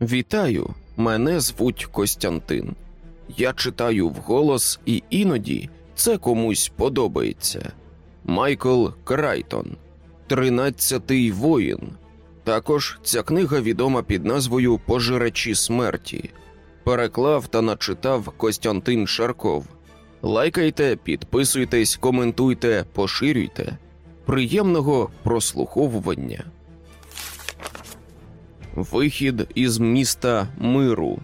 Вітаю, мене звуть Костянтин. Я читаю вголос, і іноді це комусь подобається. Майкл Крайтон, Тринадцятий воїн. Також ця книга відома під назвою Пожирачі смерті. Переклав та начитав Костянтин Шарков. Лайкайте, підписуйтесь, коментуйте, поширюйте. Приємного прослуховування. Вихід із міста миру.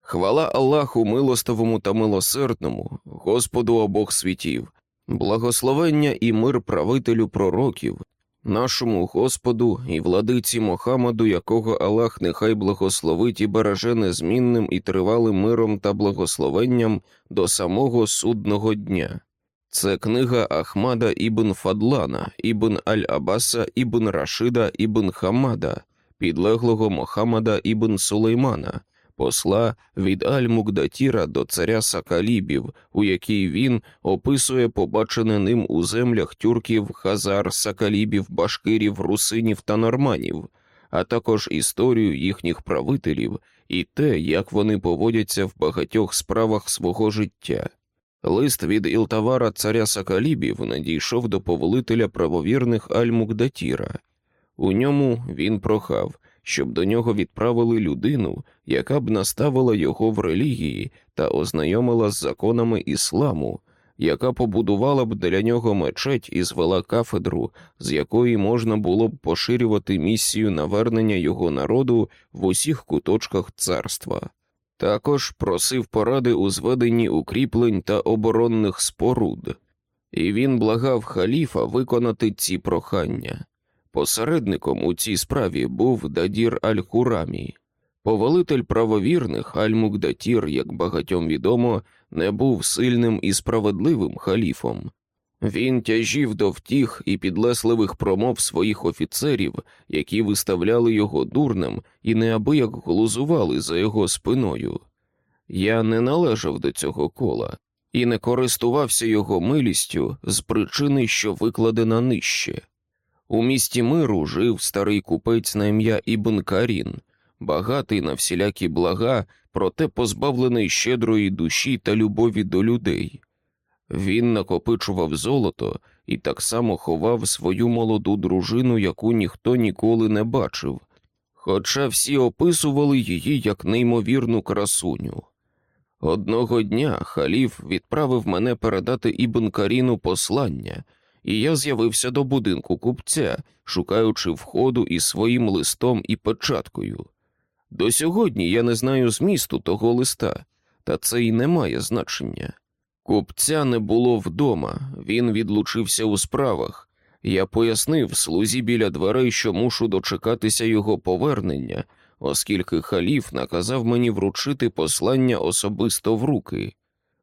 Хвала Аллаху милостивому та милосердному, Господу обох світів, благословення і мир правителю пророків, нашому Господу і владиці Мохаммаду, якого Аллах нехай благословить і береже незмінним і тривалим миром та благословенням до самого судного дня. Це книга Ахмада ібн Фадлана, ібн Аль-Абаса, ібн Рашида, ібн Хамада, підлеглого Мохаммада ібн Сулеймана, посла від Аль-Мугдатіра до царя Сакалібів, у якій він описує побачене ним у землях тюрків, хазар, сакалібів, башкирів, русинів та норманів, а також історію їхніх правителів і те, як вони поводяться в багатьох справах свого життя. Лист від Ілтавара царя Сакалібів надійшов до повелителя правовірних Аль-Мугдатіра. У ньому він прохав, щоб до нього відправили людину, яка б наставила його в релігії та ознайомила з законами ісламу, яка побудувала б для нього мечеть і звела кафедру, з якої можна було б поширювати місію навернення його народу в усіх куточках царства. Також просив поради у зведенні укріплень та оборонних споруд, і він благав халіфа виконати ці прохання. Посередником у цій справі був Дадір Аль-Хурамі. Повелитель правовірних Аль-Мугдатір, як багатьом відомо, не був сильним і справедливим халіфом. Він тяжів до втіх і підлесливих промов своїх офіцерів, які виставляли його дурним і неабияк глузували за його спиною. Я не належав до цього кола і не користувався його милістю з причини, що викладена нижче. У місті миру жив старий купець на ім'я Ібн Карін, багатий на всілякі блага, проте позбавлений щедрої душі та любові до людей. Він накопичував золото і так само ховав свою молоду дружину, яку ніхто ніколи не бачив, хоча всі описували її як неймовірну красуню. Одного дня халіф відправив мене передати Ібн Каріну послання, і я з'явився до будинку купця, шукаючи входу із своїм листом і печаткою. До сьогодні я не знаю змісту того листа, та це й не має значення. Купця не було вдома, він відлучився у справах. Я пояснив слузі біля дверей, що мушу дочекатися його повернення, оскільки халіф наказав мені вручити послання особисто в руки.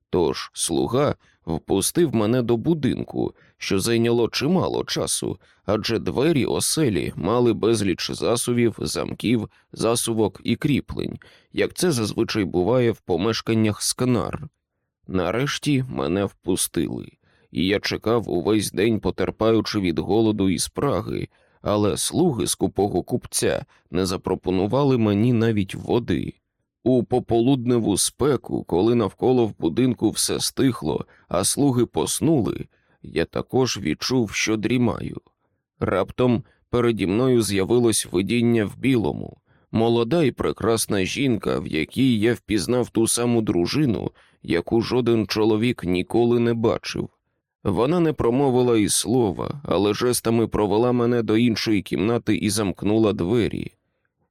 Тож слуга впустив мене до будинку, що зайняло чимало часу, адже двері оселі мали безліч засувів, замків, засувок і кріплень, як це зазвичай буває в помешканнях скнар. Нарешті мене впустили, і я чекав увесь день, потерпаючи від голоду і спраги, але слуги скупого купця не запропонували мені навіть води. У пополудневу спеку, коли навколо в будинку все стихло, а слуги поснули, я також відчув, що дрімаю. Раптом переді мною з'явилось видіння в білому, молода і прекрасна жінка, в якій я впізнав ту саму дружину, яку жоден чоловік ніколи не бачив. Вона не промовила і слова, але жестами провела мене до іншої кімнати і замкнула двері.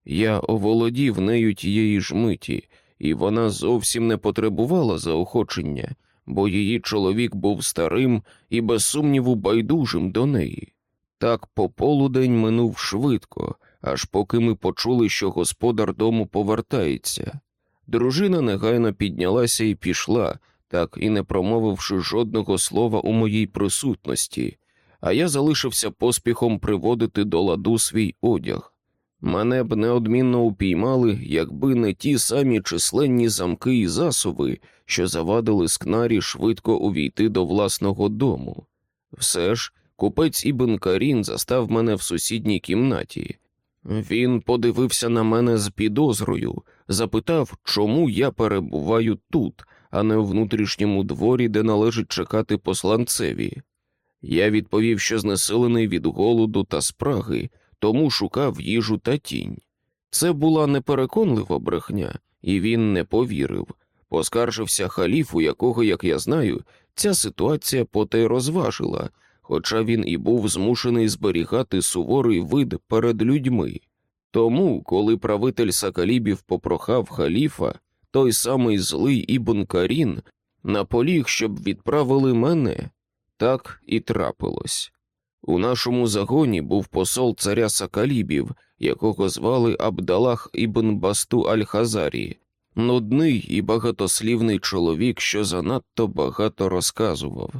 Я оволодів нею тієї ж миті, і вона зовсім не потребувала заохочення, бо її чоловік був старим і, без сумніву, байдужим до неї. Так пополудень минув швидко, аж поки ми почули, що господар дому повертається. Дружина негайно піднялася і пішла, так і не промовивши жодного слова у моїй присутності, а я залишився поспіхом приводити до ладу свій одяг. Мене б неодмінно упіймали, якби не ті самі численні замки і засоби, що завадили скнарі швидко увійти до власного дому. Все ж, купець Ібн Карін застав мене в сусідній кімнаті. Він подивився на мене з підозрою, запитав, чому я перебуваю тут, а не у внутрішньому дворі, де належить чекати посланцеві. Я відповів, що знесилений від голоду та спраги, тому шукав їжу та тінь. Це була непереконлива брехня, і він не повірив. Поскаржився халіфу, якого, як я знаю, ця ситуація поте розважила, хоча він і був змушений зберігати суворий вид перед людьми. Тому, коли правитель Сакалібів попрохав халіфа, той самий злий Ібн Карін наполіг, щоб відправили мене, так і трапилось. У нашому загоні був посол царя Сакалібів, якого звали Абдалах Ібн Басту Аль-Хазарі, нудний і багатослівний чоловік, що занадто багато розказував.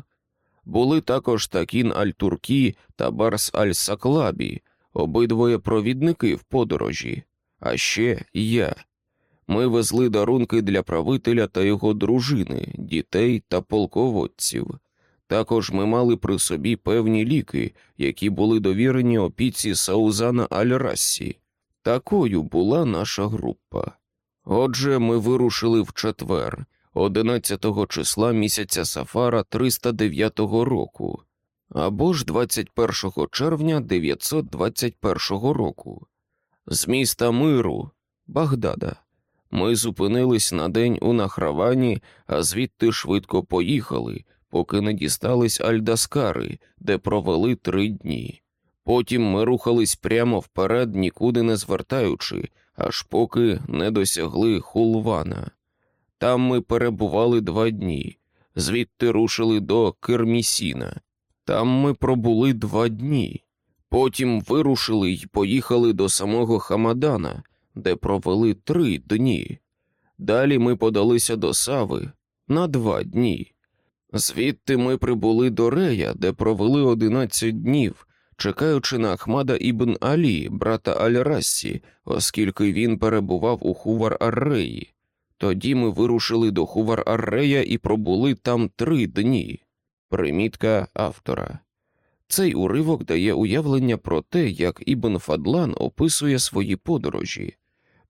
Були також Такін Аль-Туркі та Барс Аль-Саклабі, обидвоє провідники в подорожі, а ще я. Ми везли дарунки для правителя та його дружини, дітей та полководців. Також ми мали при собі певні ліки, які були довірені опіці Саузана Аль-Рассі. Такою була наша група. Отже, ми вирушили в четвер, 11 числа місяця Сафара 309 року, або ж 21 червня 921 року. З міста Миру, Багдада. Ми зупинились на день у Нахравані, а звідти швидко поїхали, поки не дістались Альдаскари, де провели три дні. Потім ми рухались прямо вперед, нікуди не звертаючи, аж поки не досягли Хулвана. Там ми перебували два дні, звідти рушили до Кермісіна. Там ми пробули два дні. Потім вирушили й поїхали до самого Хамадана, де провели три дні. Далі ми подалися до Сави на два дні. Звідти ми прибули до Рея, де провели одинадцять днів, чекаючи на Ахмада ібн Алі, брата Аль-Рассі, оскільки він перебував у Хувар Арреї. Тоді ми вирушили до Хувар Аррея і пробули там три дні. Примітка автора. Цей уривок дає уявлення про те, як Ібн Фадлан описує свої подорожі.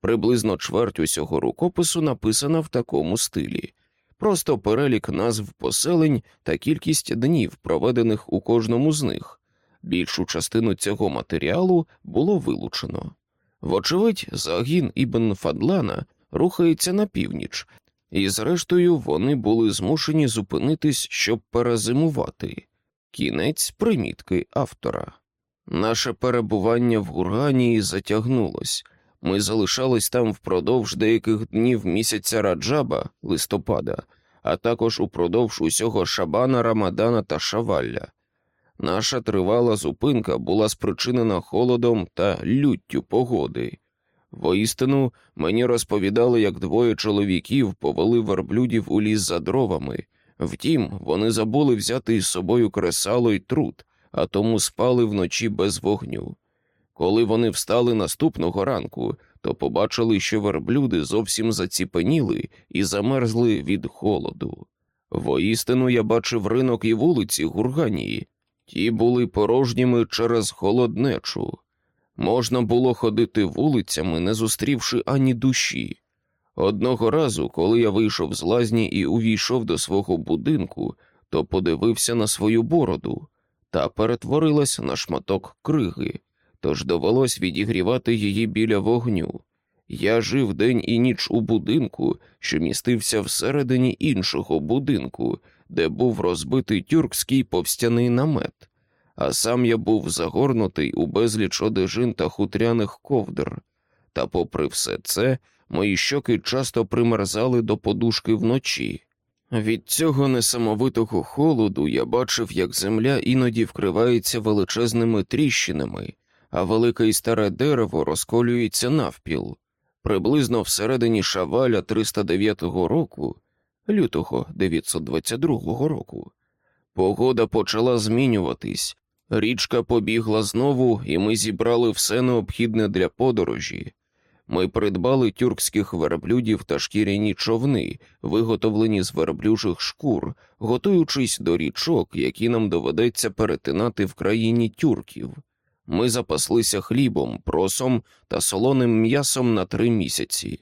Приблизно чверть усього рукопису написана в такому стилі, просто перелік назв поселень та кількість днів, проведених у кожному з них. Більшу частину цього матеріалу було вилучено. Вочевидь, загін Ібн Фадлана рухається на північ, і, зрештою, вони були змушені зупинитись, щоб перезимувати. Кінець примітки автора. Наше перебування в Гурганії затягнулось. Ми залишались там впродовж деяких днів місяця Раджаба, листопада, а також упродовж усього Шабана, Рамадана та Шавалля. Наша тривала зупинка була спричинена холодом та люттю погоди. Воістину, мені розповідали, як двоє чоловіків повели верблюдів у ліс за дровами. Втім, вони забули взяти із собою кресало й труд, а тому спали вночі без вогню. Коли вони встали наступного ранку, то побачили, що верблюди зовсім заціпеніли і замерзли від холоду. Воістину я бачив ринок і вулиці Гурганії, ті були порожніми через холоднечу. Можна було ходити вулицями, не зустрівши ані душі. Одного разу, коли я вийшов з лазні і увійшов до свого будинку, то подивився на свою бороду та перетворилась на шматок криги, тож довелось відігрівати її біля вогню. Я жив день і ніч у будинку, що містився всередині іншого будинку, де був розбитий тюркський повстяний намет, а сам я був загорнутий у безліч одежин та хутряних ковдр. Та, попри все це, мої щоки часто примерзали до подушки вночі. Від цього несамовитого холоду я бачив, як земля іноді вкривається величезними тріщинами, а велике і старе дерево розколюється навпіл. Приблизно всередині шаваля 309 року, лютого 922 року, погода почала змінюватись, річка побігла знову, і ми зібрали все необхідне для подорожі. Ми придбали тюркських верблюдів та шкіряні човни, виготовлені з верблюжих шкур, готуючись до річок, які нам доведеться перетинати в країні тюрків. Ми запаслися хлібом, просом та солоним м'ясом на три місяці.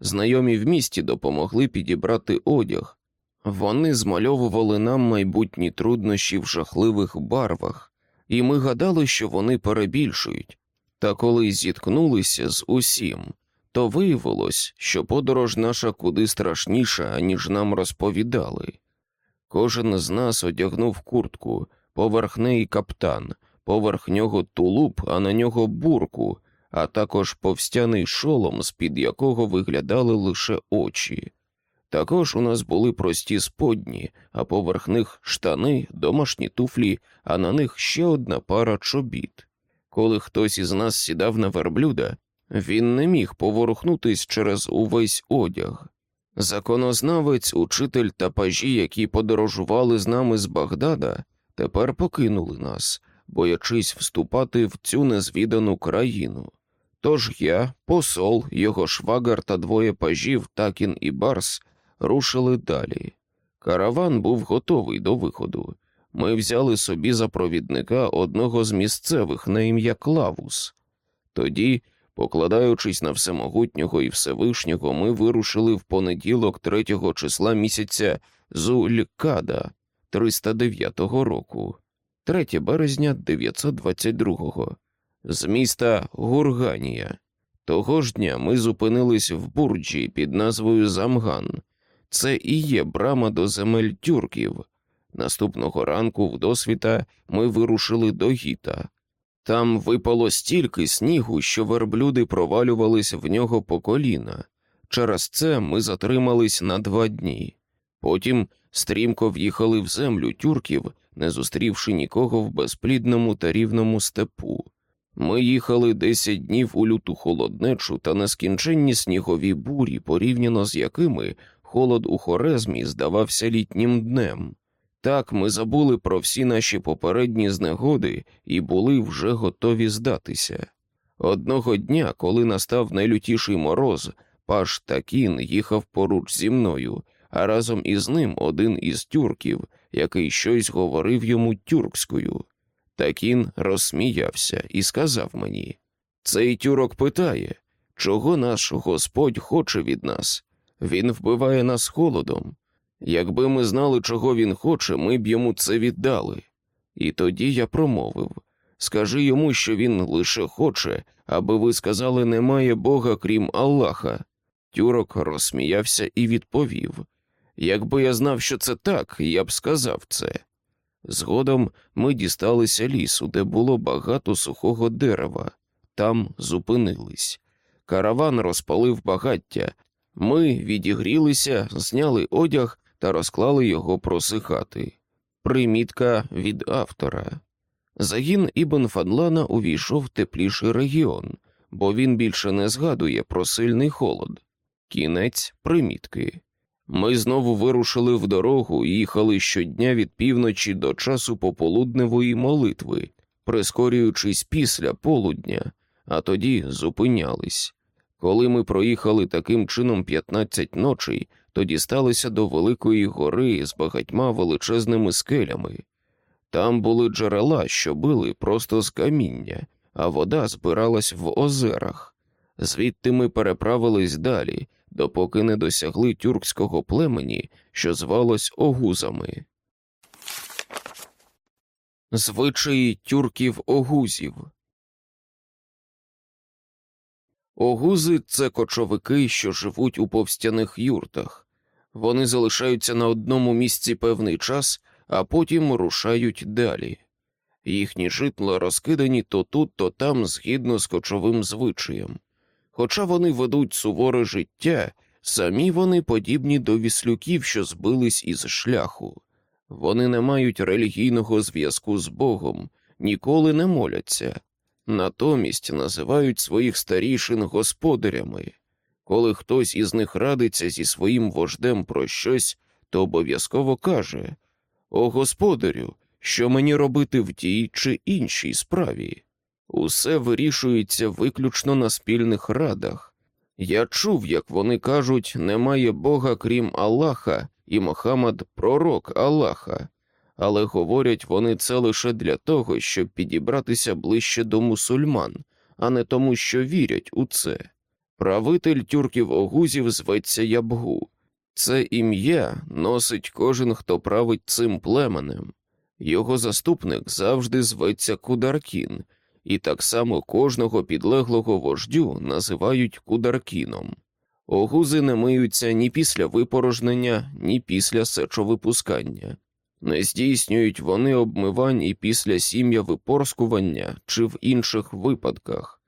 Знайомі в місті допомогли підібрати одяг. Вони змальовували нам майбутні труднощі в жахливих барвах, і ми гадали, що вони перебільшують. Та коли зіткнулися з усім, то виявилось, що подорож наша куди страшніша, ніж нам розповідали. Кожен з нас одягнув куртку, поверх неї каптан, поверх нього тулуб, а на нього бурку, а також повстяний шолом, з під якого виглядали лише очі. Також у нас були прості сподні, а поверх них штани, домашні туфлі, а на них ще одна пара чобіт. Коли хтось із нас сідав на верблюда, він не міг поворухнутись через увесь одяг. Законознавець, учитель та пажі, які подорожували з нами з Багдада, тепер покинули нас, боячись вступати в цю незвідану країну. Тож я, посол, його швагар та двоє пажів, Такін і Барс, рушили далі. Караван був готовий до виходу. Ми взяли собі за провідника одного з місцевих на ім'я Клавус. Тоді, покладаючись на всемогутнього і Всевишнього, ми вирушили в понеділок третього числа місяця Зулькада 309 року, 3 березня 922 з міста Гурганія. Того ж дня ми зупинились в бурджі під назвою Замган. Це і є брама до земель тюрків. Наступного ранку в досвіта ми вирушили до гіта. Там випало стільки снігу, що верблюди провалювались в нього по коліна. Через це ми затримались на два дні. Потім стрімко в'їхали в землю тюрків, не зустрівши нікого в безплідному та рівному степу. Ми їхали десять днів у люту холоднечу та нескінченні снігові бурі, порівняно з якими холод у хорезмі здавався літнім днем. Так ми забули про всі наші попередні знегоди і були вже готові здатися. Одного дня, коли настав найлютіший мороз, паш Такін їхав поруч зі мною, а разом із ним один із тюрків, який щось говорив йому тюркською. Такін розсміявся і сказав мені Цей тюрок питає, чого наш Господь хоче від нас. Він вбиває нас холодом. Якби ми знали, чого він хоче, ми б йому це віддали. І тоді я промовив скажи йому, що він лише хоче, аби ви сказали, немає Бога крім Аллаха. Тюрок розсміявся і відповів Якби я знав, що це так, я б сказав це. Згодом ми дісталися лісу, де було багато сухого дерева, там зупинились. Караван розпалив багаття. Ми відігрілися, зняли одяг та розклали його просихати. Примітка від автора. Загін Ібн Фадлана увійшов в тепліший регіон, бо він більше не згадує про сильний холод. Кінець примітки. Ми знову вирушили в дорогу і їхали щодня від півночі до часу пополудневої молитви, прискорюючись після полудня, а тоді зупинялись. Коли ми проїхали таким чином 15 ночей, то дісталися до Великої гори з багатьма величезними скелями. Там були джерела, що били просто з каміння, а вода збиралась в озерах. Звідти ми переправились далі, допоки не досягли тюркського племені, що звалось огузами. Звичаї тюрків огузів. Огузи це кочовики, що живуть у повстяних юртах. Вони залишаються на одному місці певний час, а потім рушають далі. Їхні житла розкидані то тут, то там згідно з кочовим звичаєм. Хоча вони ведуть суворе життя, самі вони подібні до віслюків, що збились із шляху. Вони не мають релігійного зв'язку з Богом, ніколи не моляться, натомість називають своїх старішин господарями. Коли хтось із них радиться зі своїм вождем про щось, то обов'язково каже О господарю, що мені робити в тій чи іншій справі. Усе вирішується виключно на спільних радах. Я чув, як вони кажуть, немає Бога крім Аллаха, і Мохаммад пророк Аллаха, але говорять вони це лише для того, щоб підібратися ближче до мусульман, а не тому, що вірять у це. Правитель тюрків огузів зветься Ябгу. Це ім'я носить кожен, хто править цим племенем. Його заступник завжди зветься Кударкін, і так само кожного підлеглого вождю називають Кударкіном. Огузи не миються ні після випорожнення, ні після сечовипускання. Не здійснюють вони обмивань і після сім'я випорскування чи в інших випадках.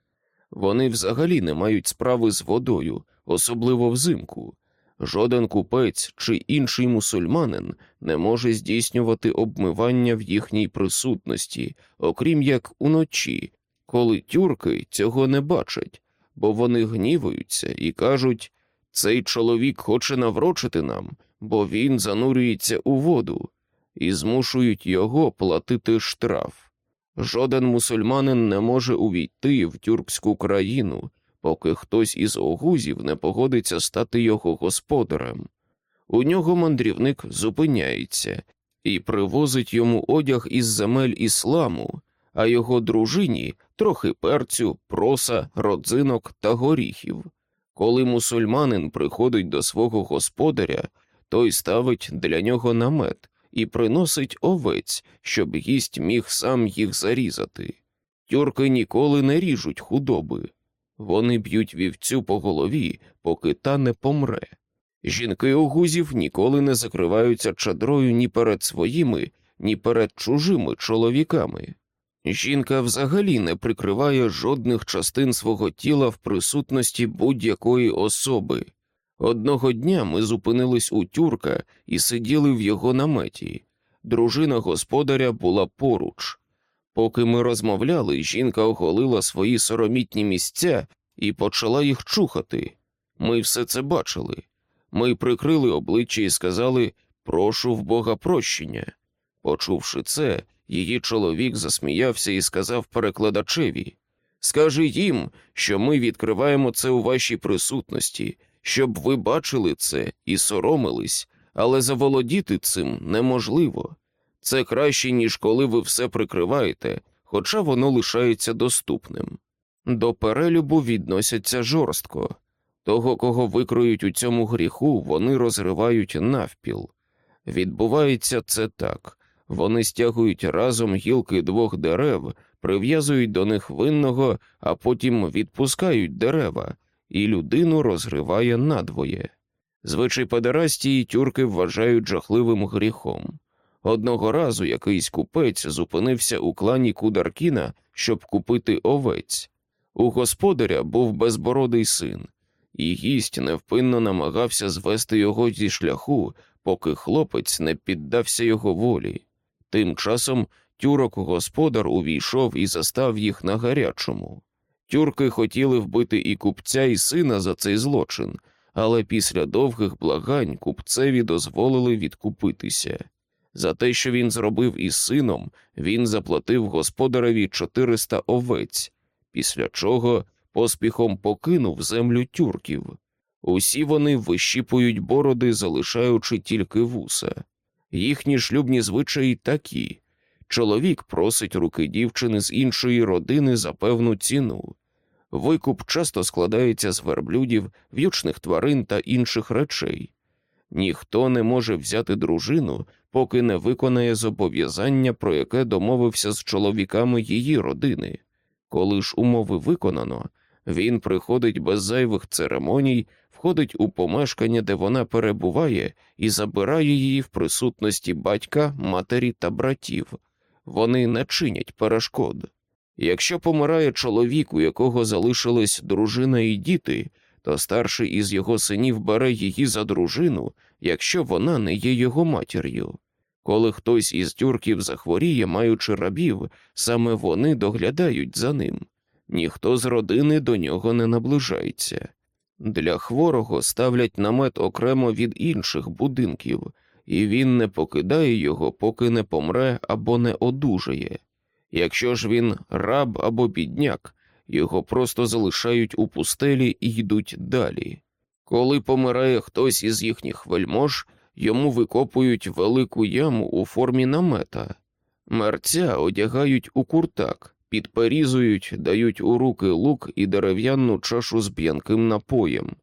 Вони взагалі не мають справи з водою, особливо взимку. Жоден купець чи інший мусульманин не може здійснювати обмивання в їхній присутності, окрім як уночі, коли тюрки цього не бачать, бо вони гнівуються і кажуть цей чоловік хоче наврочити нам, бо він занурюється у воду, і змушують його платити штраф. Жоден мусульманин не може увійти в тюркську країну, поки хтось із огузів не погодиться стати його господарем. У нього мандрівник зупиняється і привозить йому одяг із земель ісламу, а його дружині трохи перцю, проса, родзинок та горіхів. Коли мусульманин приходить до свого господаря, той ставить для нього намет і приносить овець, щоб гість міг сам їх зарізати. Тюрки ніколи не ріжуть худоби. Вони б'ють вівцю по голові, поки та не помре. Жінки огузів ніколи не закриваються чадрою ні перед своїми, ні перед чужими чоловіками. Жінка взагалі не прикриває жодних частин свого тіла в присутності будь-якої особи. Одного дня ми зупинились у тюрка і сиділи в його наметі. Дружина господаря була поруч. Поки ми розмовляли, жінка оголила свої соромітні місця і почала їх чухати. Ми все це бачили. Ми прикрили обличчя і сказали Прошу в Бога прощення. Почувши це, її чоловік засміявся і сказав перекладачеві Скажи їм, що ми відкриваємо це у вашій присутності, щоб ви бачили це і соромились, але заволодіти цим неможливо. Це краще, ніж коли ви все прикриваєте, хоча воно лишається доступним. До перелюбу відносяться жорстко того, кого викроють у цьому гріху, вони розривають навпіл. Відбувається це так вони стягують разом гілки двох дерев, прив'язують до них винного, а потім відпускають дерева, і людину розриває надвоє. Звичай педерастії тюрки вважають жахливим гріхом. Одного разу якийсь купець зупинився у клані Кударкіна, щоб купити овець. У господаря був безбородий син, і гість невпинно намагався звести його зі шляху, поки хлопець не піддався його волі. Тим часом тюрок господар увійшов і застав їх на гарячому. Тюрки хотіли вбити і купця, і сина за цей злочин, але після довгих благань купцеві дозволили відкупитися. За те, що він зробив із сином, він заплатив господареві 400 овець, після чого поспіхом покинув землю тюрків. Усі вони вищіпують бороди, залишаючи тільки вуса. Їхні шлюбні звичаї такі чоловік просить руки дівчини з іншої родини за певну ціну. Викуп часто складається з верблюдів, в'ючних тварин та інших речей. Ніхто не може взяти дружину, поки не виконає зобов'язання, про яке домовився з чоловіками її родини. Коли ж умови виконано, він приходить без зайвих церемоній, входить у помешкання, де вона перебуває, і забирає її в присутності батька, матері та братів. Вони не чинять перешкод. Якщо помирає чоловік, у якого залишились дружина і діти, то старший із його синів бере її за дружину, якщо вона не є його матір'ю. Коли хтось із тюрків захворіє, маючи рабів, саме вони доглядають за ним, ніхто з родини до нього не наближається. Для хворого ставлять намет окремо від інших будинків, і він не покидає його, поки не помре або не одужає. Якщо ж він раб або бідняк, його просто залишають у пустелі і йдуть далі. Коли помирає хтось із їхніх вельмож, йому викопують велику яму у формі намета, мерця одягають у куртак, підперізують, дають у руки лук і дерев'яну чашу з п'янким напоєм.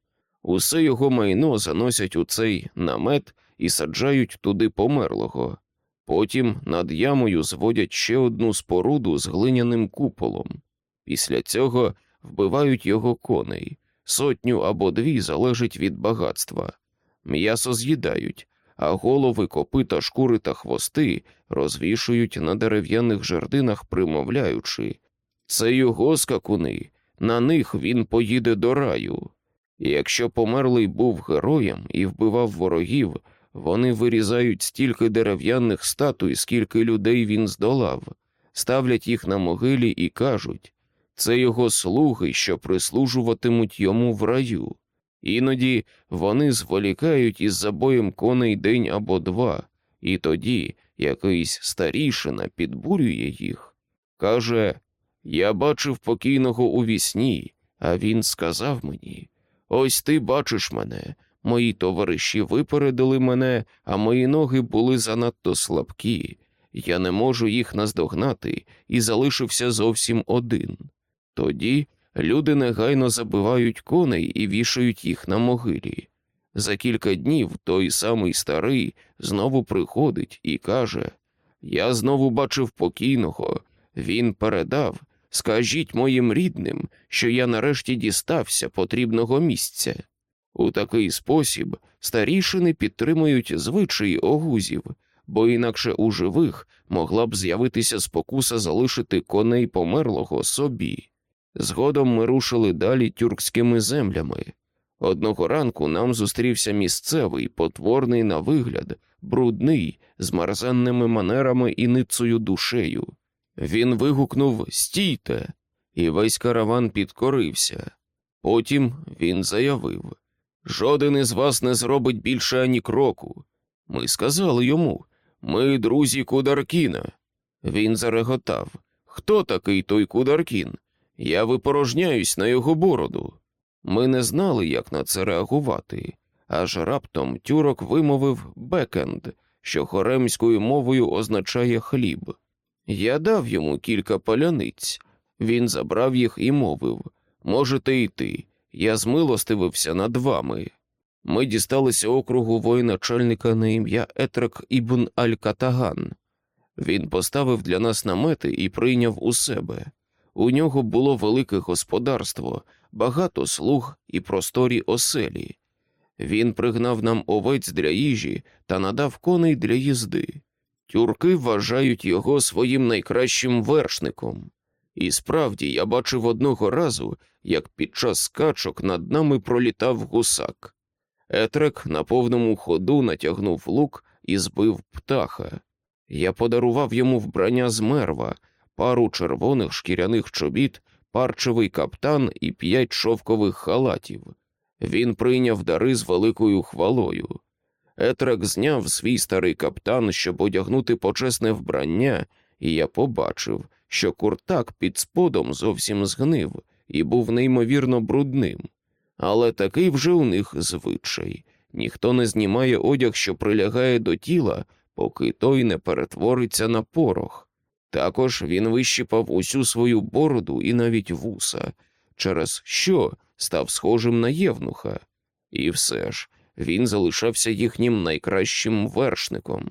Усе його майно заносять у цей намет і саджають туди померлого. Потім над ямою зводять ще одну споруду з глиняним куполом. Після цього вбивають його коней, сотню або дві залежить від багатства. М'ясо з'їдають, а голови, копита, шкури та хвости розвішують на дерев'яних жердинах, примовляючи це його скакуни, на них він поїде до раю. Якщо померлий був героєм і вбивав ворогів, вони вирізають стільки дерев'яних статуй, скільки людей він здолав, ставлять їх на могилі і кажуть це його слуги, що прислужуватимуть йому в раю. Іноді вони зволікають із забоєм коней день або два, і тоді якийсь старішина підбурює їх. Каже Я бачив покійного у вісні, а він сказав мені Ось ти бачиш мене, мої товариші випередили мене, а мої ноги були занадто слабкі. Я не можу їх наздогнати і залишився зовсім один. Тоді люди негайно забивають коней і вішають їх на могилі. За кілька днів той самий старий знову приходить і каже Я знову бачив покійного. Він передав, скажіть моїм рідним, що я нарешті дістався потрібного місця. У такий спосіб старішини підтримують звичаї огузів, бо інакше у живих могла б з'явитися спокуса залишити коней померлого собі. Згодом ми рушили далі тюркськими землями. Одного ранку нам зустрівся місцевий, потворний на вигляд, брудний, з марзенними манерами і ницею душею. Він вигукнув Стійте, і весь караван підкорився. Потім він заявив Жоден із вас не зробить більше ані кроку. Ми сказали йому ми друзі Кударкіна. Він зареготав Хто такий той Кударкін? Я випорожняюсь на його бороду. Ми не знали, як на це реагувати, аж раптом тюрок вимовив бекенд, що хоремською мовою означає хліб. Я дав йому кілька паляниць. Він забрав їх і мовив Можете йти, я змилостивився над вами. Ми дісталися округу воєначальника на ім'я Етрек Ібн Аль-Катаган. Він поставив для нас намети і прийняв у себе. У нього було велике господарство, багато слуг і просторі оселі. Він пригнав нам овець для їжі та надав коней для їзди. Тюрки вважають його своїм найкращим вершником. І справді я бачив одного разу, як під час скачок над нами пролітав гусак. Етрек на повному ходу натягнув лук і збив птаха. Я подарував йому вбрання з мерва, пару червоних шкіряних чобіт, парчевий каптан і п'ять шовкових халатів. Він прийняв дари з великою хвалою. Етрек зняв свій старий каптан, щоб одягнути почесне вбрання, і я побачив, що куртак під сподом зовсім згнив і був неймовірно брудним. Але такий вже у них звичай ніхто не знімає одяг, що прилягає до тіла, поки той не перетвориться на порох. Також він вищипав усю свою бороду і навіть вуса, через що став схожим на євнуха, і все ж він залишався їхнім найкращим вершником.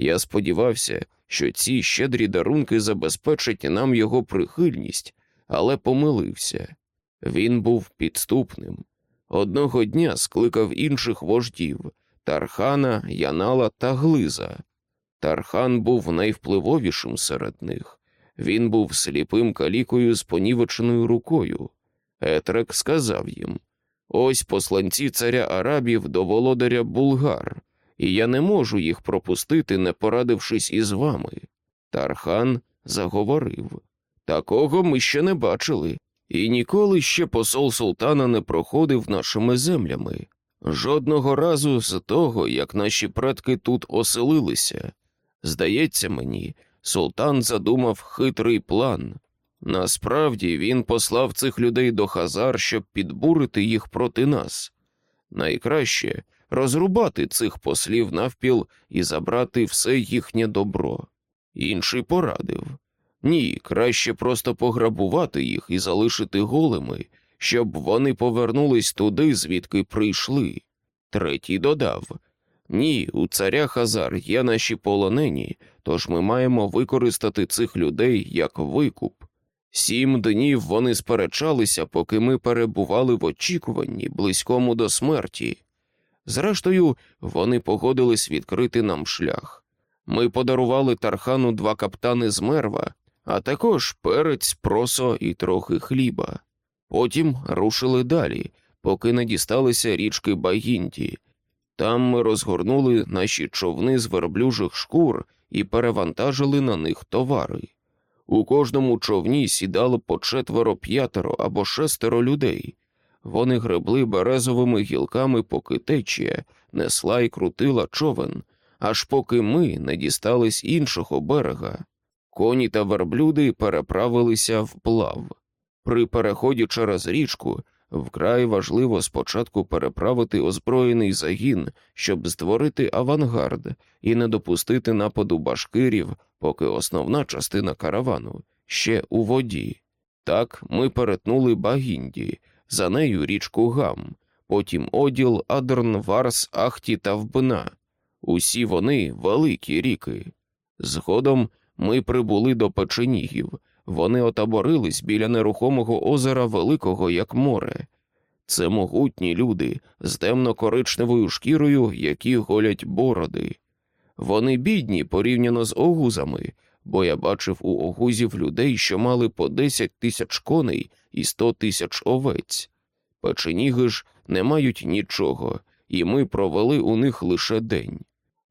Я сподівався, що ці щедрі дарунки забезпечать нам його прихильність, але помилився. Він був підступним. Одного дня скликав інших вождів Тархана, Янала та Глиза. Тархан був найвпливовішим серед них. Він був сліпим калікою з понівеченою рукою. Етрек сказав їм Ось посланці царя Арабів до володаря Булгар, і я не можу їх пропустити, не порадившись із вами. Тархан заговорив Такого ми ще не бачили, і ніколи ще посол султана не проходив нашими землями. Жодного разу з того, як наші предки тут оселилися. Здається мені, султан задумав хитрий план. Насправді він послав цих людей до Хазар, щоб підбурити їх проти нас. Найкраще розрубати цих послів навпіл і забрати все їхнє добро. Інший порадив ні, краще просто пограбувати їх і залишити голими, щоб вони повернулись туди, звідки прийшли. Третій додав ні, у царя Хазар є наші полонені, тож ми маємо використати цих людей як викуп. Сім днів вони сперечалися, поки ми перебували в очікуванні, близькому до смерті. Зрештою, вони погодились відкрити нам шлях. Ми подарували Тархану два каптани з мерва, а також перець, просо і трохи хліба. Потім рушили далі, поки не дісталися річки Багінті. Там ми розгорнули наші човни з верблюжих шкур і перевантажили на них товари. У кожному човні сідало по четверо, п'ятеро або шестеро людей. Вони гребли березовими гілками, поки течія несла і крутила човен, аж поки ми не дістались іншого берега. Коні та верблюди переправилися вплав. При переході через річку вкрай важливо спочатку переправити озброєний загін, щоб створити авангард і не допустити нападу башкирів, поки основна частина каравану ще у воді. Так ми перетнули Багінді, за нею річку Гам, потім Оділ, Адрн, Варс, Ахті та Вбна. Усі вони великі ріки. Згодом ми прибули до печенігів. Вони отаборились біля нерухомого озера Великого як море. Це могутні люди з темно-коричневою шкірою, які голять бороди. Вони бідні порівняно з огузами, бо я бачив у огузів людей, що мали по 10 тисяч коней і 100 тисяч овець. Печеніги ж не мають нічого, і ми провели у них лише день.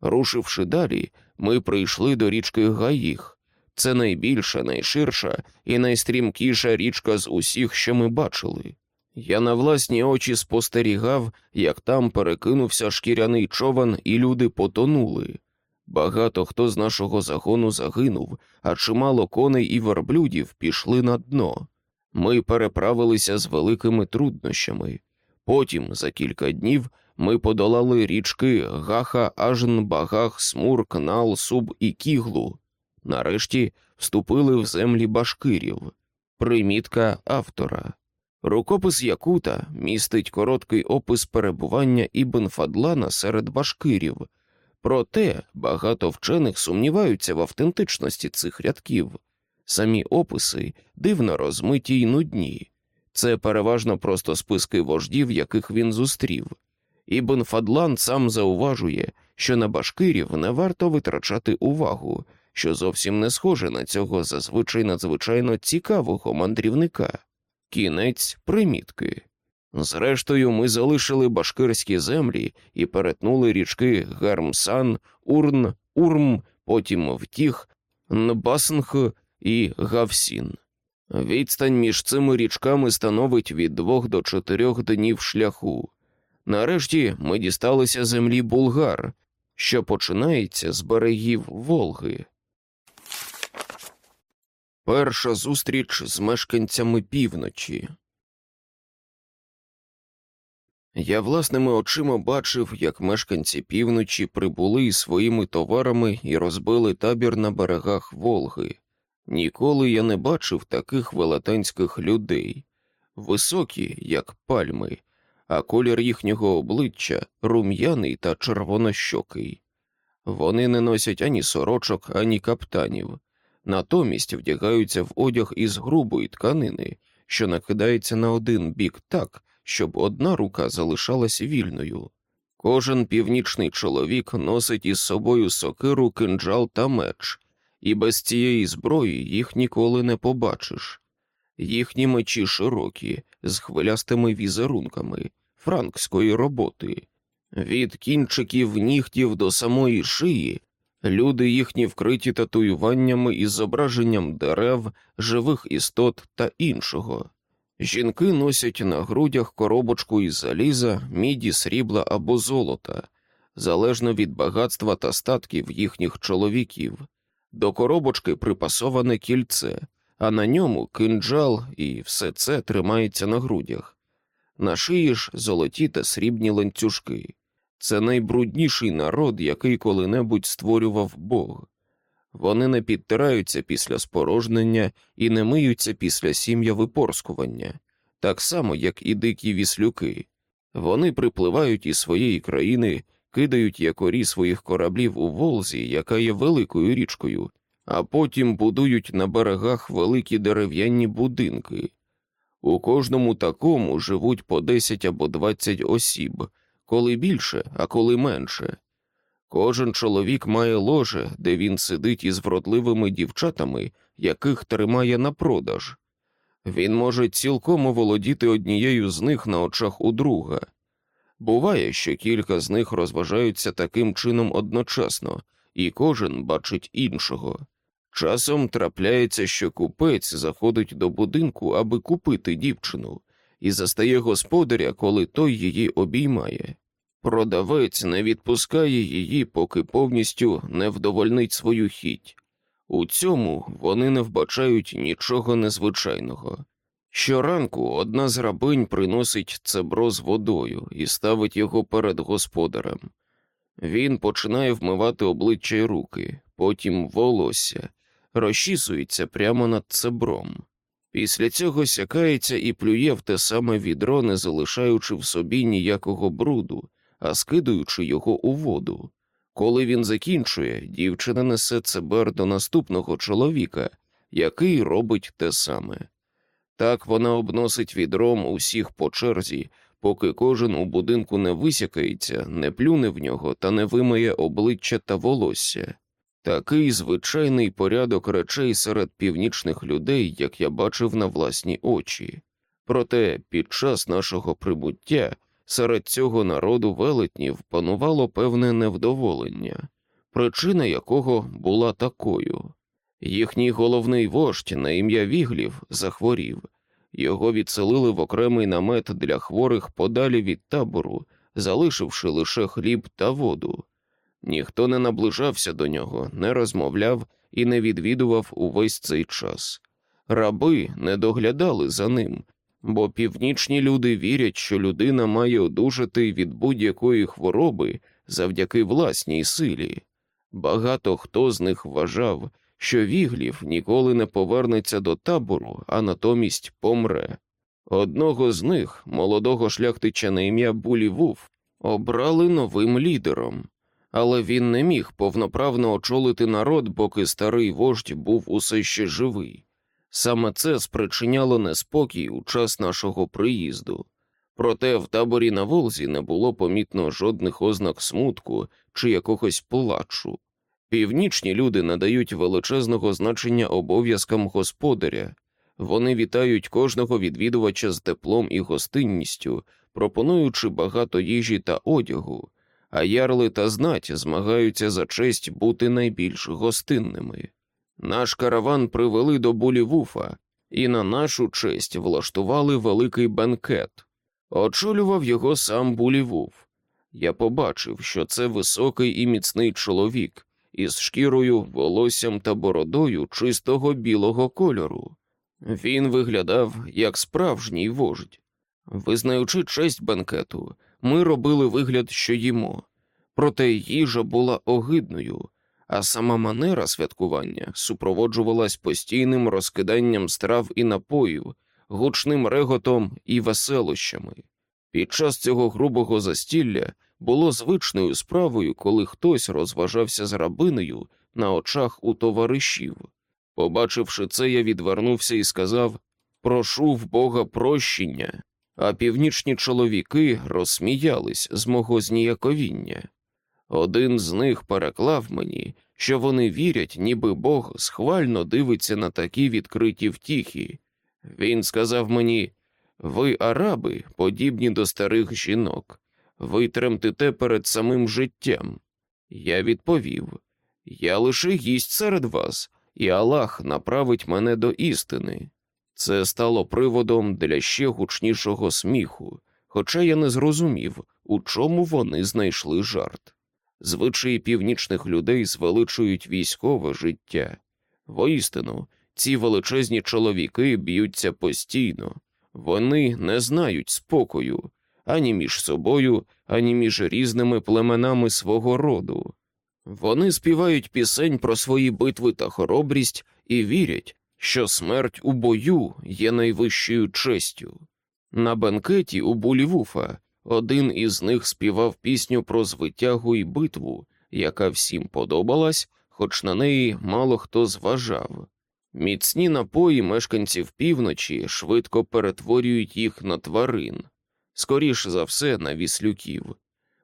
Рушивши далі, ми прийшли до річки Гаїх. Це найбільша, найширша і найстрімкіша річка з усіх, що ми бачили. Я на власні очі спостерігав, як там перекинувся шкіряний човен, і люди потонули. Багато хто з нашого загону загинув, а чимало коней і верблюдів пішли на дно. Ми переправилися з великими труднощами. Потім, за кілька днів, ми подолали річки Гаха, Ажн, Багах, Смур, Кнал, Суб і Кіглу. Нарешті вступили в землі башкирів. Примітка автора. Рукопис Якута містить короткий опис перебування Ібн Фадлана серед башкирів, проте багато вчених сумніваються в автентичності цих рядків. Самі описи дивно розмиті й нудні. Це переважно просто списки вождів, яких він зустрів. Ібн Фадлан сам зауважує, що на башкирів не варто витрачати увагу, що зовсім не схоже на цього зазвичай надзвичайно цікавого мандрівника. Кінець примітки. Зрештою, ми залишили башкирські землі і перетнули річки Гармсан, Урн, Урм, потім Втіх, Нбаснх і Гавсін. Відстань між цими річками становить від двох до чотирьох днів шляху. Нарешті ми дісталися землі Булгар, що починається з берегів Волги. Перша зустріч з мешканцями півночі. Я власними очима бачив, як мешканці півночі прибули із своїми товарами і розбили табір на берегах Волги. Ніколи я не бачив таких велетенських людей, високі, як пальми, а колір їхнього обличчя рум'яний та червонощокий. Вони не носять ані сорочок, ані каптанів натомість вдягаються в одяг із грубої тканини, що накидається на один бік так, щоб одна рука залишалась вільною. Кожен північний чоловік носить із собою сокиру, кинджал та меч, і без цієї зброї їх ніколи не побачиш. Їхні мечі широкі, з хвилястими візерунками, франкської роботи. Від кінчиків нігтів до самої шиї Люди їхні вкриті татуюваннями із зображенням дерев, живих істот та іншого. Жінки носять на грудях коробочку із заліза, міді, срібла або золота, залежно від багатства та статків їхніх чоловіків. До коробочки припасоване кільце, а на ньому кинджал, і все це тримається на грудях. На шиї ж золоті та срібні ланцюжки. Це найбрудніший народ, який коли-небудь створював Бог. Вони не підтираються після спорожнення і не миються після сім'я випорскування, так само, як і дикі віслюки. Вони припливають із своєї країни, кидають якорі своїх кораблів у Волзі, яка є великою річкою, а потім будують на берегах великі дерев'яні будинки. У кожному такому живуть по 10 або 20 осіб, коли більше, а коли менше. Кожен чоловік має ложе, де він сидить із вродливими дівчатами, яких тримає на продаж. Він може цілком оволодіти однією з них на очах у друга. Буває, що кілька з них розважаються таким чином одночасно, і кожен бачить іншого. Часом трапляється, що купець заходить до будинку, аби купити дівчину, і застає господаря, коли той її обіймає. Продавець не відпускає її, поки повністю не вдовольнить свою хіть. У цьому вони не вбачають нічого незвичайного. Щоранку одна з рабинь приносить цебро з водою і ставить його перед господарем. Він починає вмивати обличчя й руки, потім волосся, розчісується прямо над цебром. Після цього сякається і плює в те саме відро, не залишаючи в собі ніякого бруду, а скидуючи його у воду. Коли він закінчує, дівчина несе цебер до наступного чоловіка, який робить те саме. Так вона обносить відром усіх по черзі, поки кожен у будинку не висякається, не плюне в нього та не вимиє обличчя та волосся. Такий звичайний порядок речей серед північних людей, як я бачив на власні очі. Проте під час нашого прибуття серед цього народу велетнів панувало певне невдоволення, причина якого була такою. Їхній головний вождь на ім'я Віглів захворів, його відселили в окремий намет для хворих подалі від табору, залишивши лише хліб та воду. Ніхто не наближався до нього, не розмовляв і не відвідував увесь цей час. Раби не доглядали за ним, бо північні люди вірять, що людина має одужати від будь-якої хвороби завдяки власній силі. Багато хто з них вважав, що Віглів ніколи не повернеться до табору, а натомість помре. Одного з них, молодого шляхтича на ім'я Булівув, обрали новим лідером, але він не міг повноправно очолити народ, поки старий вождь був усе ще живий. Саме це спричиняло неспокій у час нашого приїзду. Проте в таборі на Волзі не було помітно жодних ознак смутку чи якогось плачу. Північні люди надають величезного значення обов'язкам господаря, вони вітають кожного відвідувача з теплом і гостинністю, пропонуючи багато їжі та одягу, а ярли та знать змагаються за честь бути найбільш гостинними. Наш караван привели до Булівуфа і на нашу честь влаштували великий бенкет. Очолював його сам Булівуф. Я побачив, що це високий і міцний чоловік із шкірою, волоссям та бородою чистого білого кольору. Він виглядав як справжній вождь. Визнаючи честь бенкету, ми робили вигляд, що їмо, проте їжа була огидною, а сама манера святкування супроводжувалась постійним розкиданням страв і напоїв, гучним реготом і веселощами. Під час цього грубого застілля було звичною справою, коли хтось розважався з рабинею на очах у товаришів. Побачивши це, я відвернувся і сказав Прошу в Бога прощення, а північні чоловіки розсміялись з мого зніяковіння. Один з них переклав мені, що вони вірять, ніби Бог схвально дивиться на такі відкриті втіхи. Він сказав мені ви, араби, подібні до старих жінок, ви тремтите перед самим життям. Я відповів Я лише гість серед вас, і Аллах направить мене до істини. Це стало приводом для ще гучнішого сміху, хоча я не зрозумів, у чому вони знайшли жарт. Звичаї північних людей звеличують військове життя. Воістину, ці величезні чоловіки б'ються постійно, вони не знають спокою, ані між собою, ані між різними племенами свого роду. Вони співають пісень про свої битви та хоробрість і вірять, що смерть у бою є найвищою честю. На бенкеті у Булівуфа один із них співав пісню про звитягу і битву, яка всім подобалась, хоч на неї мало хто зважав. Міцні напої мешканців півночі швидко перетворюють їх на тварин, скоріш за все на віслюків.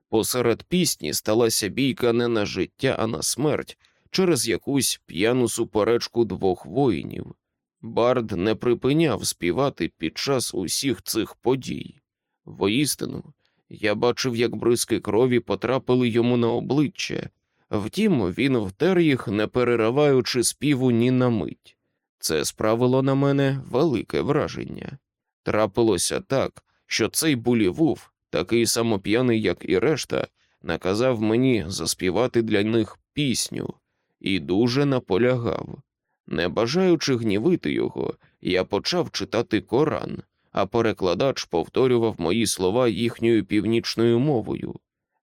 Посеред пісні сталася бійка не на життя, а на смерть через якусь п'яну суперечку двох воїнів. Бард не припиняв співати під час усіх цих подій. Воістину, я бачив, як бризки крові потрапили йому на обличчя, втім, він втер їх, не перериваючи співу ні на мить. Це справило на мене велике враження. Трапилося так, що цей булівув, такий самоп'яний, як і решта, наказав мені заспівати для них пісню і дуже наполягав. Не бажаючи гнівити його, я почав читати Коран, а перекладач повторював мої слова їхньою північною мовою.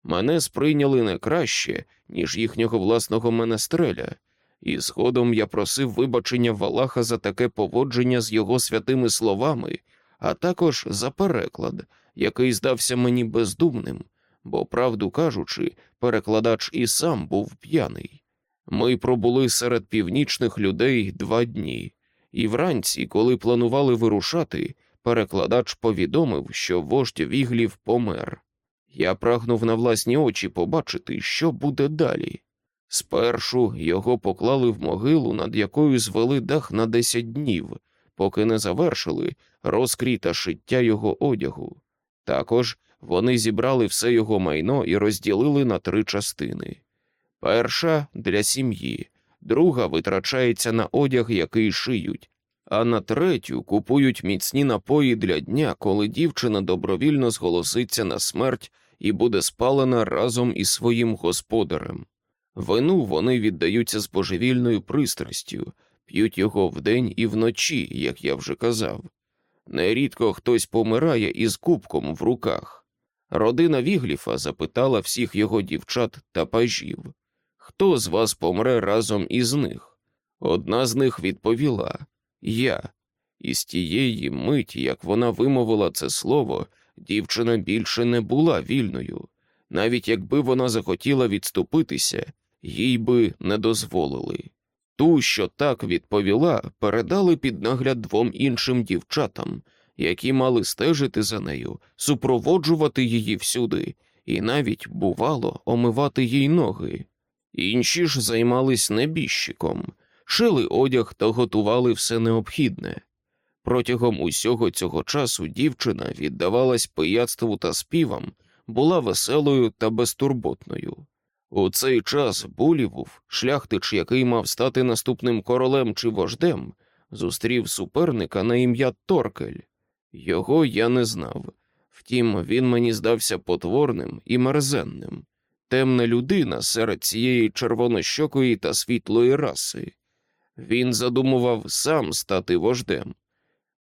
Мене сприйняли не краще, ніж їхнього власного менестреля, і згодом я просив вибачення Валаха за таке поводження з його святими словами, а також за переклад, який здався мені бездумним, бо, правду кажучи, перекладач і сам був п'яний. Ми пробули серед північних людей два дні, і вранці, коли планували вирушати, перекладач повідомив, що вождь віглів помер. Я прагнув на власні очі побачити, що буде далі. Спершу його поклали в могилу, над якою звели дах на десять днів, поки не завершили розкрій шиття його одягу. Також вони зібрали все його майно і розділили на три частини. Перша для сім'ї, друга витрачається на одяг, який шиють, а на третю купують міцні напої для дня, коли дівчина добровільно зголоситься на смерть і буде спалена разом із своїм господарем. Вину вони віддаються з божевільною пристрастю, п'ють його вдень і вночі, як я вже казав. Нерідко хтось помирає із кубком в руках. Родина Вігліфа запитала всіх його дівчат та пажів хто з вас помре разом із них? Одна з них відповіла Я. І з тієї миті, як вона вимовила це слово, дівчина більше не була вільною. Навіть якби вона захотіла відступитися, їй би не дозволили. Ту, що так відповіла, передали під нагляд двом іншим дівчатам, які мали стежити за нею, супроводжувати її всюди, і навіть, бувало, омивати їй ноги. Інші ж займались небіжчиком, шили одяг та готували все необхідне. Протягом усього цього часу дівчина віддавалась пияцтву та співам, була веселою та безтурботною. У цей час Булівув, шляхтич, який мав стати наступним королем чи вождем, зустрів суперника на ім'я Торкель. Його я не знав. Втім, він мені здався потворним і мерзенним темна людина серед цієї червонощокої та світлої раси. Він задумував сам стати вождем.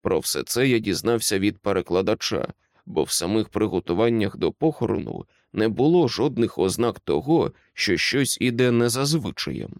Про все це я дізнався від перекладача, бо в самих приготуваннях до похорону не було жодних ознак того, що щось іде не за звичаєм.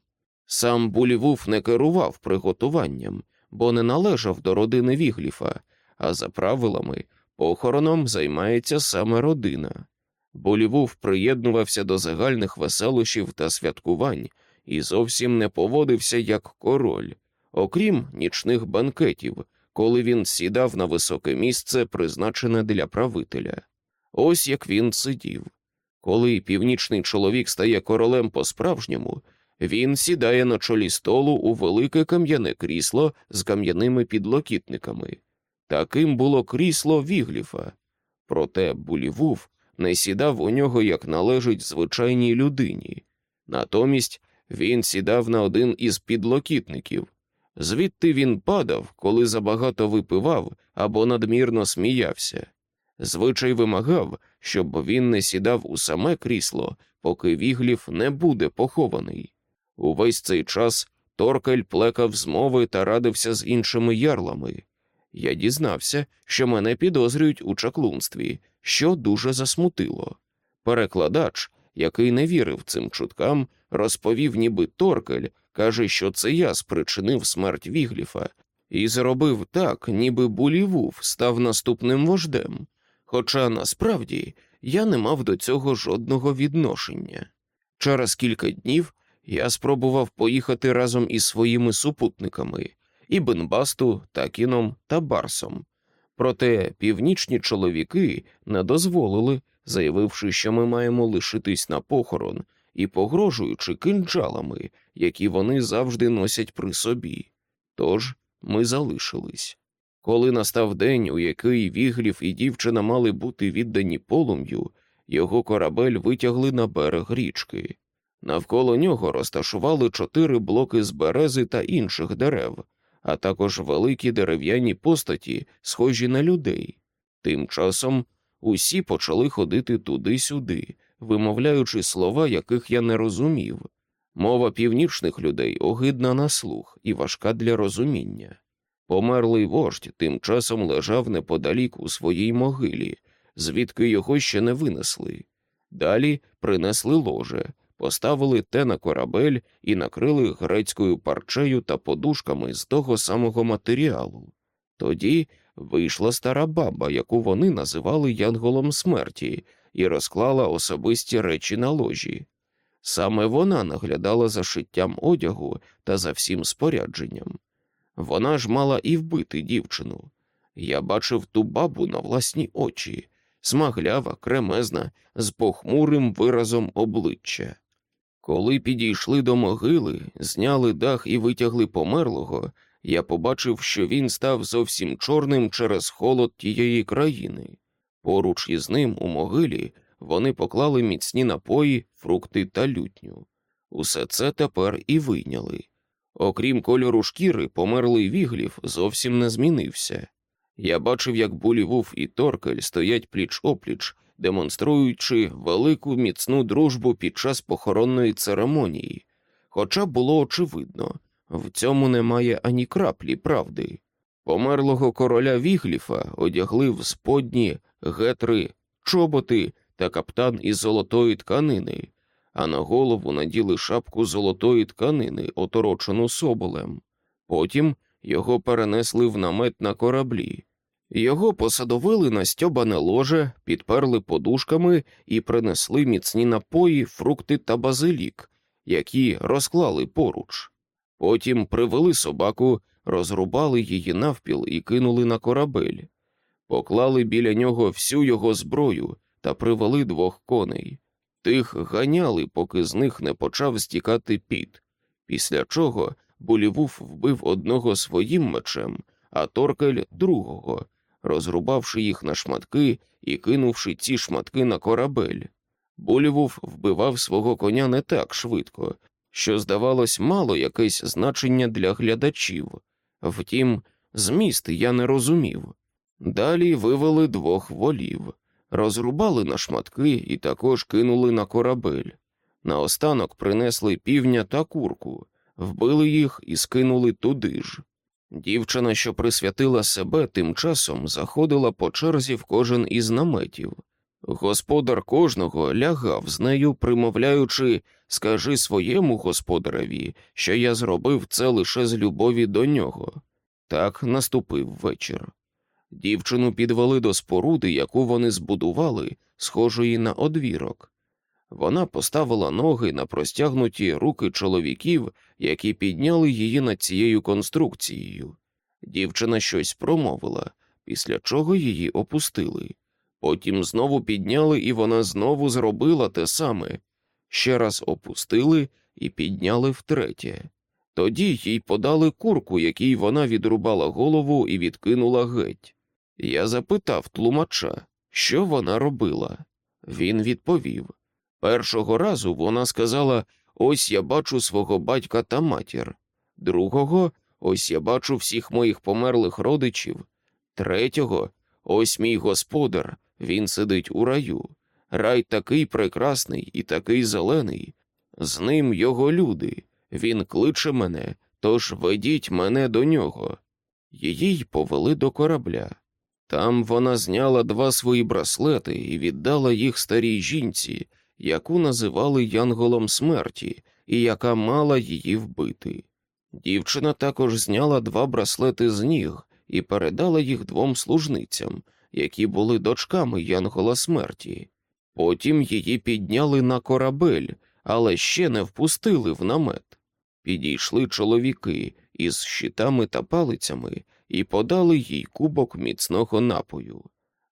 Сам Булівуф не керував приготуванням, бо не належав до родини Вігліфа, а за правилами похороном займається саме родина. Булівуф приєднувався до загальних веселощів та святкувань і зовсім не поводився як король, окрім нічних банкетів, коли він сідав на високе місце, призначене для правителя. Ось як він сидів. Коли північний чоловік стає королем по-справжньому, він сідає на чолі столу у велике кам'яне крісло з кам'яними підлокітниками. Таким було крісло Вігліфа. Проте Булівуф не сідав у нього, як належить звичайній людині. Натомість він сідав на один із підлокітників. Звідти він падав, коли забагато випивав або надмірно сміявся. Звичай вимагав, щоб він не сідав у саме крісло, поки віглів не буде похований. Увесь цей час Торкель плекав змови та радився з іншими ярлами. я дізнався, що мене підозрюють у чаклунстві, що дуже засмутило. Перекладач, який не вірив цим чуткам, розповів, ніби Торкель каже, що це я спричинив смерть Вігліфа, і зробив так, ніби Булівуф став наступним вождем. Хоча насправді я не мав до цього жодного відношення. Через кілька днів я спробував поїхати разом із своїми супутниками Ібен Басту, Такіном та Барсом. Проте північні чоловіки не дозволили, заявивши, що ми маємо лишитись на похорон і погрожуючи кинджалами, які вони завжди носять при собі. Тож ми залишились. Коли настав день, у який Віглів і дівчина мали бути віддані полум'ю, його корабель витягли на берег річки. Навколо нього розташували чотири блоки з берези та інших дерев, а також великі дерев'яні постаті, схожі на людей. Тим часом усі почали ходити туди-сюди, вимовляючи слова, яких я не розумів. Мова північних людей огидна на слух і важка для розуміння. Померлий вождь тим часом лежав неподалік у своїй могилі, звідки його ще не винесли. Далі принесли ложе, поставили те на корабель і накрили грецькою парчею та подушками з того самого матеріалу. Тоді вийшла стара баба, яку вони називали янголом смерті, і розклала особисті речі на ложі. Саме вона наглядала за шиттям одягу та за всім спорядженням. Вона ж мала і вбити дівчину. Я бачив ту бабу на власні очі, смаглява, кремезна, з похмурим виразом обличчя. Коли підійшли до могили, зняли дах і витягли померлого, я побачив, що він став зовсім чорним через холод тієї країни. Поруч із ним у могилі вони поклали міцні напої, фрукти та лютню. Усе це тепер і вийняли. Окрім кольору шкіри, померлий віглів зовсім не змінився. Я бачив, як Булівув і Торкель стоять пліч опліч, демонструючи велику міцну дружбу під час похоронної церемонії, хоча було очевидно, в цьому немає ані краплі правди. Померлого короля Вігліфа одягли в сподні, гетри, чоботи та каптан із золотої тканини, а на голову наділи шапку золотої тканини, оторочену соболем. Потім його перенесли в намет на кораблі. Його посадовили на стьобане ложе, підперли подушками і принесли міцні напої, фрукти та базилік, які розклали поруч. Потім привели собаку, розрубали її навпіл і кинули на корабель, поклали біля нього всю його зброю та привели двох коней. Тих ганяли, поки з них не почав стікати піт, після чого Булівуф вбив одного своїм мечем, а Торкель другого, розрубавши їх на шматки і кинувши ці шматки на корабель. Булівуф вбивав свого коня не так швидко, що, здавалось, мало якесь значення для глядачів. Втім, зміст я не розумів. Далі вивели двох волів, розрубали на шматки і також кинули на корабель. Наостанок принесли півня та курку, вбили їх і скинули туди ж. Дівчина, що присвятила себе, тим часом заходила по черзі в кожен із наметів. Господар кожного лягав з нею, примовляючи скажи своєму господареві, що я зробив це лише з любові до нього. Так наступив вечір. Дівчину підвели до споруди, яку вони збудували, схожої на одвірок. Вона поставила ноги на простягнуті руки чоловіків, які підняли її над цією конструкцією. Дівчина щось промовила, після чого її опустили. Потім знову підняли, і вона знову зробила те саме. Ще раз опустили і підняли втретє. Тоді їй подали курку, якій вона відрубала голову і відкинула геть. Я запитав тлумача, що вона робила. Він відповів першого разу вона сказала Ось я бачу свого батька та матір, другого ось я бачу всіх моїх померлих родичів, третього ось мій господар, він сидить у раю. Рай такий прекрасний і такий зелений. З ним його люди. Він кличе мене, тож ведіть мене до нього. Її й повели до корабля. Там вона зняла два свої браслети і віддала їх старій жінці, яку називали Янголом смерті, і яка мала її вбити. Дівчина також зняла два браслети з ніг і передала їх двом служницям, які були дочками Янгола смерті. Потім її підняли на корабель, але ще не впустили в намет. Підійшли чоловіки із щитами та палицями і подали їй кубок міцного напою.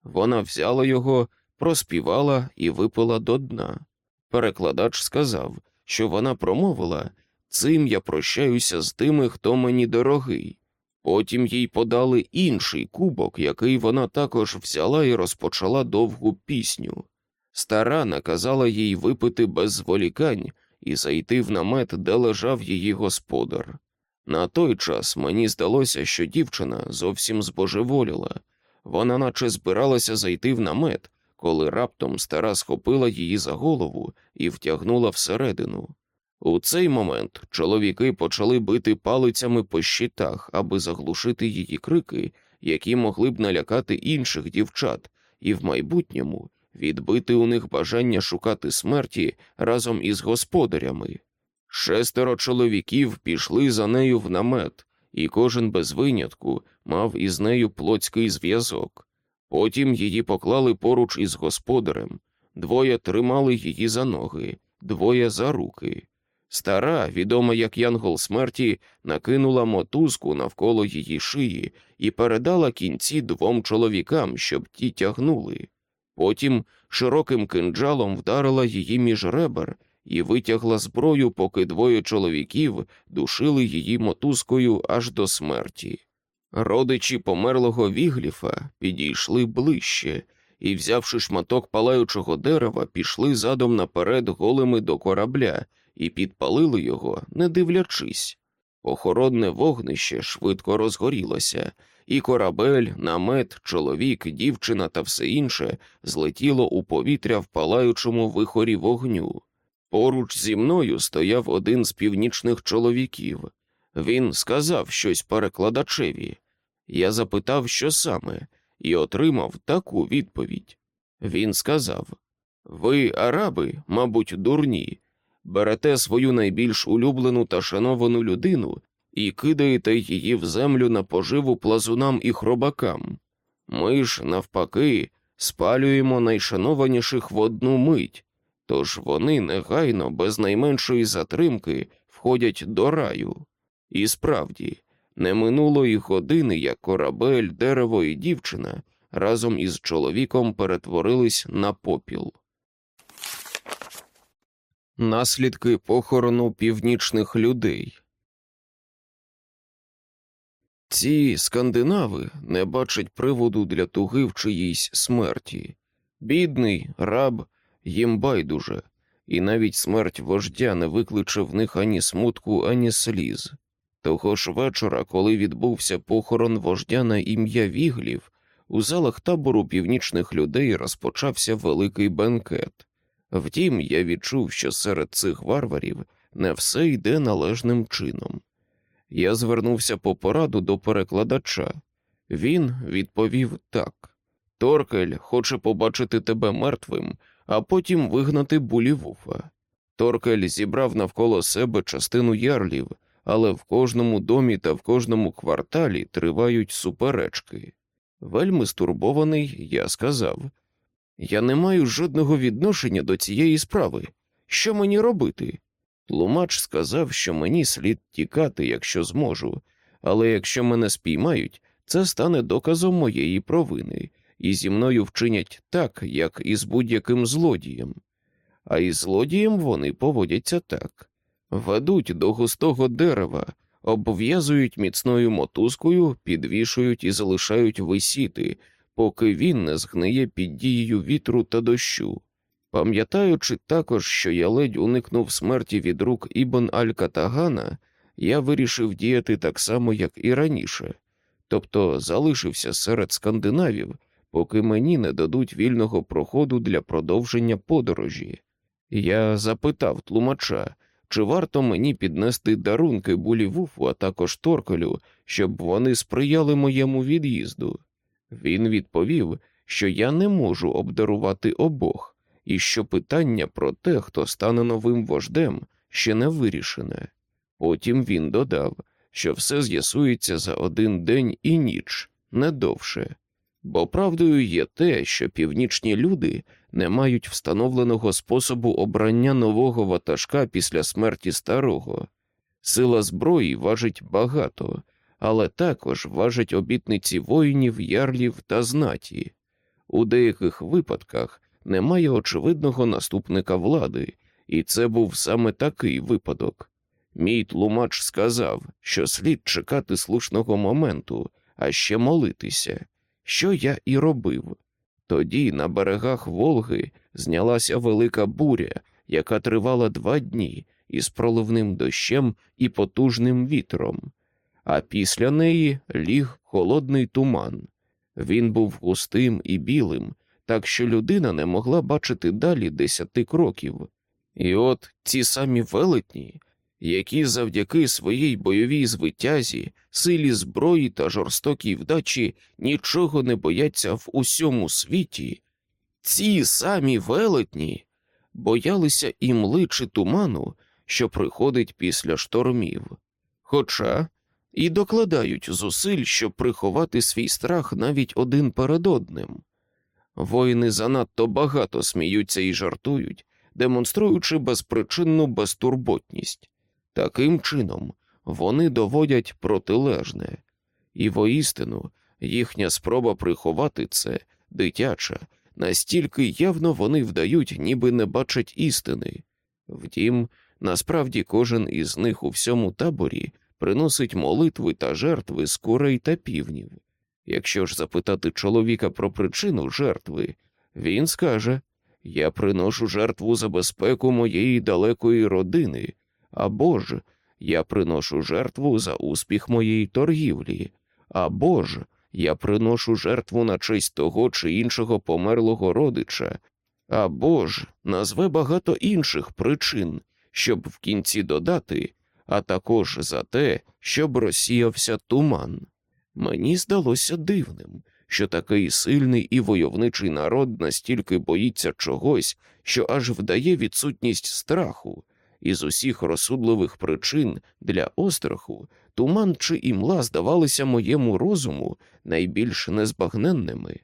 Вона взяла його, проспівала і випила до дна. Перекладач сказав, що вона промовила цим я прощаюся з тими, хто мені дорогий. Потім їй подали інший кубок, який вона також взяла і розпочала довгу пісню. Стара наказала їй випити без зволікань і зайти в намет, де лежав її господар. На той час мені здалося, що дівчина зовсім збожеволіла, вона наче збиралася зайти в намет, коли раптом стара схопила її за голову і втягнула всередину. У цей момент чоловіки почали бити палицями по щитах, аби заглушити її крики, які могли б налякати інших дівчат, і в майбутньому відбити у них бажання шукати смерті разом із господарями. Шестеро чоловіків пішли за нею в намет, і кожен без винятку мав із нею плотський зв'язок. Потім її поклали поруч із господарем, двоє тримали її за ноги, двоє за руки. Стара, відома як Янгол смерті, накинула мотузку навколо її шиї і передала кінці двом чоловікам, щоб ті тягнули. Потім широким кинджалом вдарила її між ребер і витягла зброю, поки двоє чоловіків душили її мотузкою аж до смерті. Родичі померлого Вігліфа підійшли ближче і, взявши шматок палаючого дерева, пішли задом наперед голими до корабля і підпалили його, не дивлячись. Охоронне вогнище швидко розгорілося, і корабель, намет, чоловік, дівчина та все інше злетіло у повітря в палаючому вихорі вогню. Поруч зі мною стояв один з північних чоловіків. Він сказав щось перекладачеві. Я запитав, що саме, і отримав таку відповідь. Він сказав: Ви, араби, мабуть, дурні, берете свою найбільш улюблену та шановану людину і кидаєте її в землю на поживу плазунам і хробакам. Ми ж, навпаки, спалюємо найшанованіших в одну мить, тож вони негайно, без найменшої затримки, входять до раю. І справді, не минуло й години, як корабель, дерево і дівчина разом із чоловіком перетворились на попіл. Наслідки похорону північних людей. Ці скандинави не бачать приводу для туги в чиїсь смерті. Бідний, раб, їм байдуже, і навіть смерть вождя не викличе в них ані смутку, ані сліз. Того ж вечора, коли відбувся похорон вождя на ім'я Віглів, у залах табору північних людей розпочався великий бенкет. Втім, я відчув, що серед цих варварів не все йде належним чином. Я звернувся по пораду до перекладача. Він відповів так: Торкель хоче побачити тебе мертвим, а потім вигнати булівуфа. Торкель зібрав навколо себе частину ярлів, але в кожному домі та в кожному кварталі тривають суперечки. Вельми стурбований, я сказав я не маю жодного відношення до цієї справи. Що мені робити? Тлумач сказав, що мені слід тікати, якщо зможу, але якщо мене спіймають, це стане доказом моєї провини, і зі мною вчинять так, як і з будь-яким злодієм. А із злодієм вони поводяться так ведуть до густого дерева, обв'язують міцною мотузкою, підвішують і залишають висіти, поки він не згниє під дією вітру та дощу. Пам'ятаючи також, що я ледь уникнув смерті від рук Ібн Аль-Катагана, я вирішив діяти так само, як і раніше, тобто залишився серед скандинавів, поки мені не дадуть вільного проходу для продовження подорожі. Я запитав тлумача, чи варто мені піднести дарунки булі вуфу, а також торкелю, щоб вони сприяли моєму від'їзду. Він відповів, що я не можу обдарувати обох, і що питання про те, хто стане новим вождем, ще не вирішене. Потім він додав, що все з'ясується за один день і ніч, не довше. Бо правдою є те, що північні люди не мають встановленого способу обрання нового ватажка після смерті старого. Сила зброї важить багато, але також важать обітниці воїнів, ярлів та знаті. У деяких випадках немає очевидного наступника влади, і це був саме такий випадок. Мій тлумач сказав, що слід чекати слушного моменту, а ще молитися, що я і робив. Тоді на берегах Волги знялася велика буря, яка тривала два дні із проливним дощем і потужним вітром, а після неї ліг холодний туман. Він був густим і білим, так що людина не могла бачити далі десяти кроків. І от ці самі велетні, які завдяки своїй бойовій звитязі, силі зброї та жорстокій вдачі нічого не бояться в усьому світі, ці самі велетні боялися імли чи туману, що приходить після штормів, хоча і докладають зусиль, щоб приховати свій страх навіть один перед одним. Воїни занадто багато сміються і жартують, демонструючи безпричинну безтурботність. Таким чином вони доводять протилежне, і воістину їхня спроба приховати це дитяча, настільки явно вони вдають, ніби не бачать істини. Втім, насправді кожен із них у всьому таборі приносить молитви та жертви з курей та півнів. Якщо ж запитати чоловіка про причину жертви, він скаже Я приношу жертву за безпеку моєї далекої родини, або ж я приношу жертву за успіх моєї торгівлі, або ж я приношу жертву на честь того чи іншого померлого родича, або ж назве багато інших причин, щоб в кінці додати, а також за те, щоб розсіявся туман. Мені здалося дивним, що такий сильний і войовничий народ настільки боїться чогось, що аж вдає відсутність страху, і з усіх розсудливих причин для остраху туман чи імла здавалися моєму розуму найбільш незбагненними.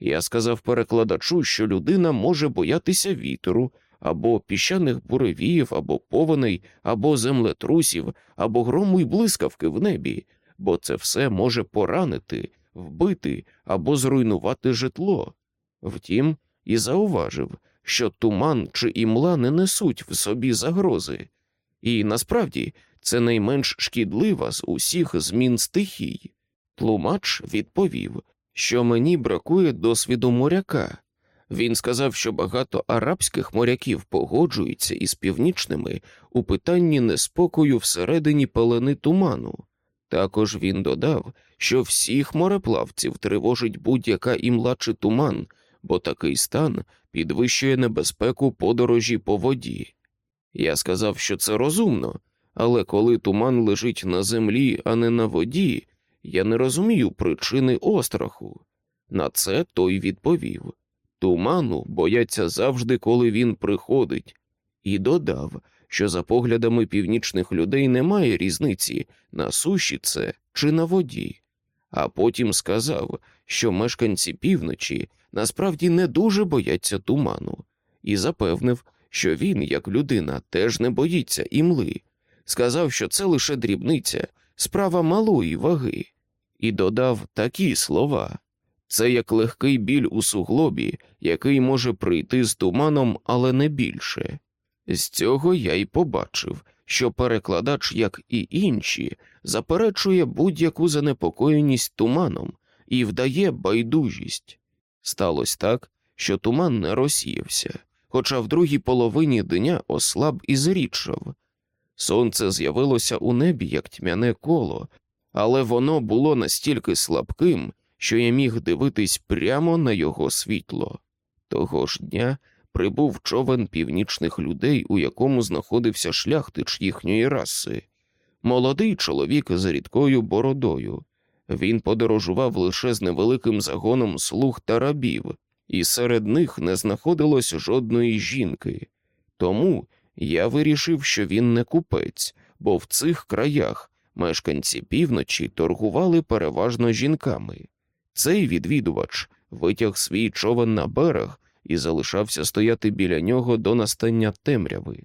Я сказав перекладачу, що людина може боятися вітру, або піщаних буревіїв, або повеней, або землетрусів, або грому й блискавки в небі, бо це все може поранити, вбити або зруйнувати житло. Втім, і зауважив, що туман чи імла не несуть в собі загрози, і насправді це найменш шкідлива з усіх змін стихій. Тлумач відповів, що мені бракує досвіду моряка. Він сказав, що багато арабських моряків погоджуються із північними у питанні неспокою всередині пелени туману. Також він додав, що всіх мореплавців тривожить будь-яка імла чи туман, бо такий стан підвищує небезпеку подорожі по воді. Я сказав, що це розумно, але коли туман лежить на землі, а не на воді, я не розумію причини остраху. На це той відповів туману бояться завжди, коли він приходить, і додав, що за поглядами північних людей немає різниці на суші це чи на воді, а потім сказав, що мешканці півночі насправді не дуже бояться туману, і запевнив, що він, як людина, теж не боїться імли, сказав, що це лише дрібниця, справа малої ваги, і додав такі слова. Це як легкий біль у суглобі, який може прийти з туманом, але не більше. З цього я й побачив, що перекладач, як і інші, заперечує будь-яку занепокоєність туманом і вдає байдужість. Сталося так, що туман не розсіявся, хоча в другій половині дня ослаб і зрідшав. Сонце з'явилося у небі як тьмяне коло, але воно було настільки слабким, що я міг дивитись прямо на його світло. Того ж дня прибув човен північних людей, у якому знаходився шляхтич їхньої раси. Молодий чоловік з рідкою бородою. Він подорожував лише з невеликим загоном слуг та рабів, і серед них не знаходилось жодної жінки. Тому я вирішив, що він не купець, бо в цих краях мешканці півночі торгували переважно жінками. Цей відвідувач витяг свій човен на берег і залишався стояти біля нього до настання темряви.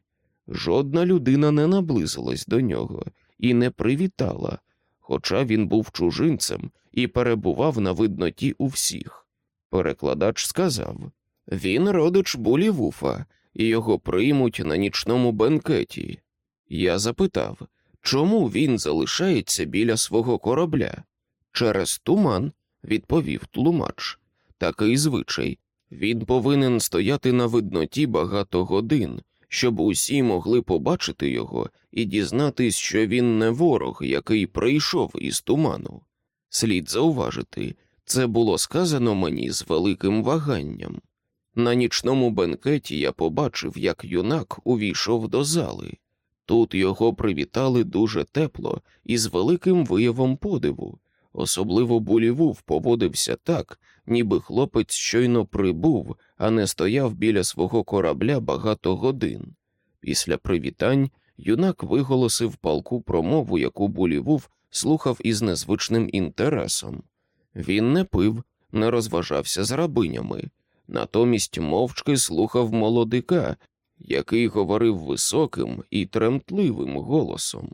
Жодна людина не наблизилась до нього і не привітала, хоча він був чужинцем і перебував на видноті у всіх. Перекладач сказав він родич булі вуфа, і його приймуть на нічному бенкеті. Я запитав, чому він залишається біля свого корабля? Через туман, відповів тлумач. Такий звичай. Він повинен стояти на видноті багато годин, щоб усі могли побачити його і дізнатись, що він не ворог, який прийшов із туману. Слід зауважити, це було сказано мені з великим ваганням. На нічному бенкеті я побачив, як юнак увійшов до зали. Тут його привітали дуже тепло і з великим виявом подиву. Особливо булівув поводився так, ніби хлопець щойно прибув, а не стояв біля свого корабля багато годин. Після привітань юнак виголосив палку промову, яку булівув слухав із незвичним інтересом. Він не пив, не розважався з рабинями, натомість мовчки слухав молодика, який говорив високим і тремтливим голосом.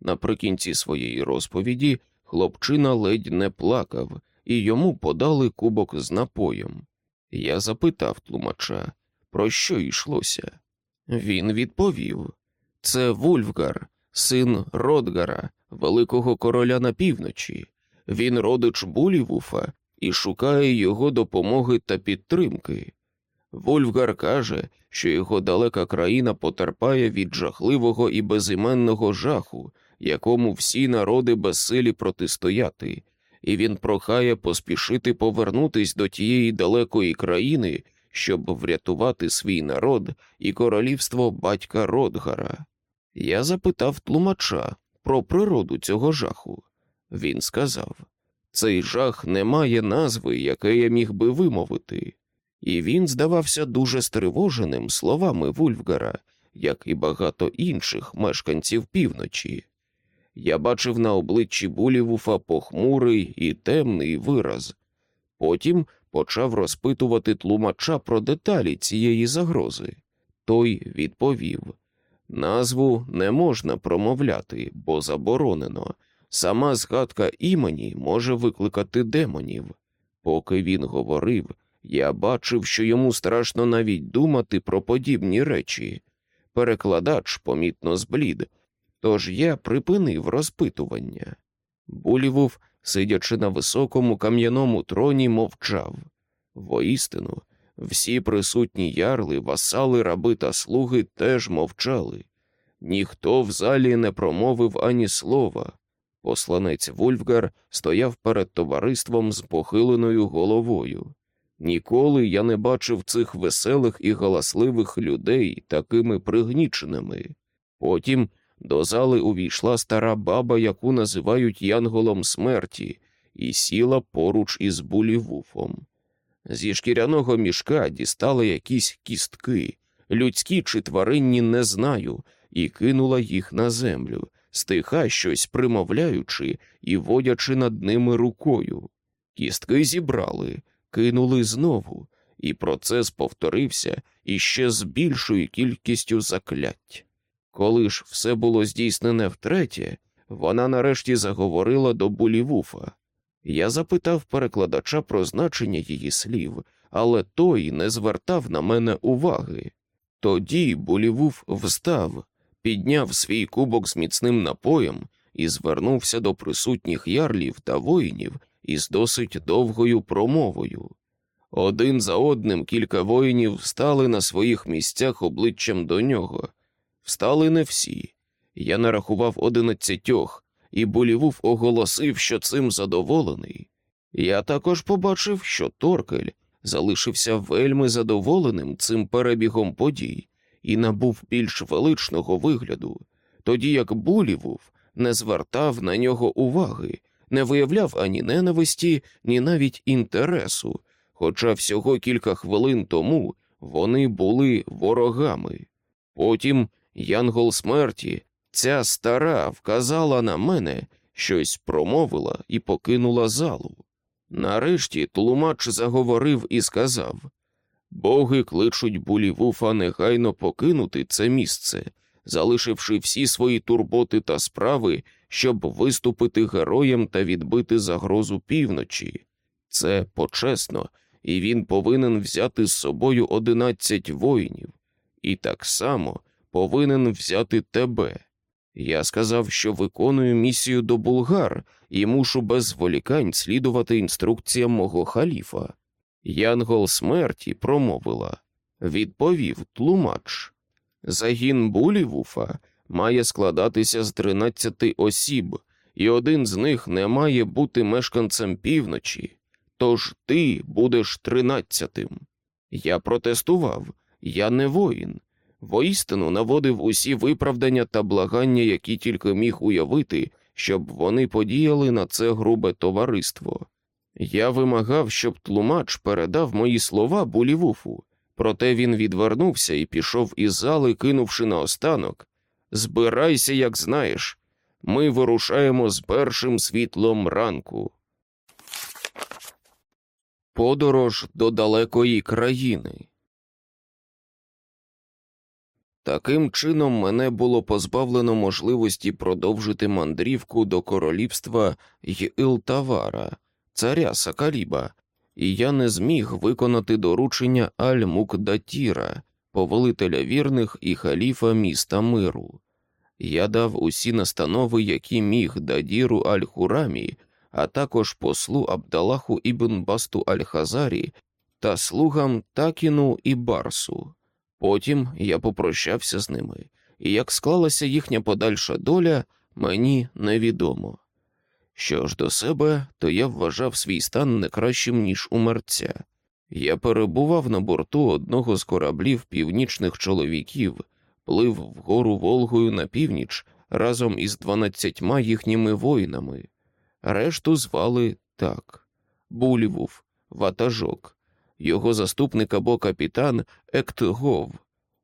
Наприкінці своєї розповіді хлопчина ледь не плакав, і йому подали кубок з напоєм. Я запитав тлумача, про що йшлося. Він відповів це Вульфгар, син Родгара, великого короля на півночі. Він родич Булівуфа і шукає його допомоги та підтримки. Вольфгар каже, що його далека країна потерпає від жахливого і безіменного жаху, якому всі народи безсилі протистояти, і він прохає поспішити повернутись до тієї далекої країни, щоб врятувати свій народ і королівство батька Родгара. Я запитав тлумача про природу цього жаху. Він сказав цей жах не має назви, яке я міг би вимовити, і він здавався дуже стривоженим словами Вульфгара, як і багато інших мешканців півночі. Я бачив на обличчі Булівуфа похмурий і темний вираз. Потім почав розпитувати тлумача про деталі цієї загрози. Той відповів назву не можна промовляти, бо заборонено. Сама згадка імені може викликати демонів. Поки він говорив, я бачив, що йому страшно навіть думати про подібні речі. Перекладач помітно зблід, тож я припинив розпитування. Булівув, сидячи на високому кам'яному троні, мовчав. Воістину, всі присутні ярли, васали, раби та слуги теж мовчали. Ніхто в залі не промовив ані слова. Посланець Вульфгар стояв перед товариством з похиленою головою. Ніколи я не бачив цих веселих і галасливих людей такими пригніченими. Потім до зали увійшла стара баба, яку називають янголом смерті, і сіла поруч із булівуфом. Зі шкіряного мішка дістала якісь кістки, людські чи тваринні не знаю, і кинула їх на землю, стиха щось примовляючи і водячи над ними рукою. Кістки зібрали, кинули знову, і процес повторився іще з більшою кількістю заклять. Коли ж все було здійснене втретє, вона нарешті заговорила до Булівуфа. Я запитав перекладача про значення її слів, але той не звертав на мене уваги. Тоді Булівуф встав, підняв свій кубок з міцним напоєм і звернувся до присутніх ярлів та воїнів із досить довгою промовою. Один за одним кілька воїнів стали на своїх місцях обличчям до нього. Встали не всі. Я нарахував одинадцятьох, і Болівув оголосив, що цим задоволений. Я також побачив, що Торкель залишився вельми задоволеним цим перебігом подій і набув більш величного вигляду, тоді як Булівув не звертав на нього уваги, не виявляв ані ненависті, ні навіть інтересу, хоча всього кілька хвилин тому вони були ворогами. Потім Янгол смерті, ця стара, вказала на мене, щось промовила і покинула залу. Нарешті тлумач заговорив і сказав Боги кличуть Булівуфа негайно покинути це місце, залишивши всі свої турботи та справи, щоб виступити героєм та відбити загрозу півночі. Це почесно, і він повинен взяти з собою одинадцять воїнів, і так само повинен взяти тебе. Я сказав, що виконую місію до Булгар і мушу без зволікань слідувати інструкціям мого халіфа. Янгол смерті промовила, відповів тлумач. Загін Булівуфа має складатися з тринадцяти осіб, і один з них не має бути мешканцем півночі, тож ти будеш тринадцятим. Я протестував, я не воїн. Воістину наводив усі виправдання та благання, які тільки міг уявити, щоб вони подіяли на це грубе товариство. Я вимагав, щоб тлумач передав мої слова Булівуфу, проте він відвернувся і пішов із зали, кинувши наостанок Збирайся, як знаєш, ми вирушаємо з першим світлом ранку. Подорож до далекої країни. Таким чином мене було позбавлено можливості продовжити мандрівку до королівства Йлтавара, царя Сакаліба, і я не зміг виконати доручення Аль-Мукдатіра, повелителя вірних і халіфа міста миру. Я дав усі настанови, які міг Дадіру Аль-Хурамі, а також послу Абдалаху ібн Басту Аль-Хазарі та слугам Такіну і Барсу. Потім я попрощався з ними, і як склалася їхня подальша доля, мені невідомо. Що ж до себе, то я вважав свій стан не кращим, ніж у мерця. Я перебував на борту одного з кораблів північних чоловіків, плив вгору Волгою на північ разом із дванадцятьма їхніми воїнами. Решту звали так Булівув, ватажок, його заступник або капітан Ектгов,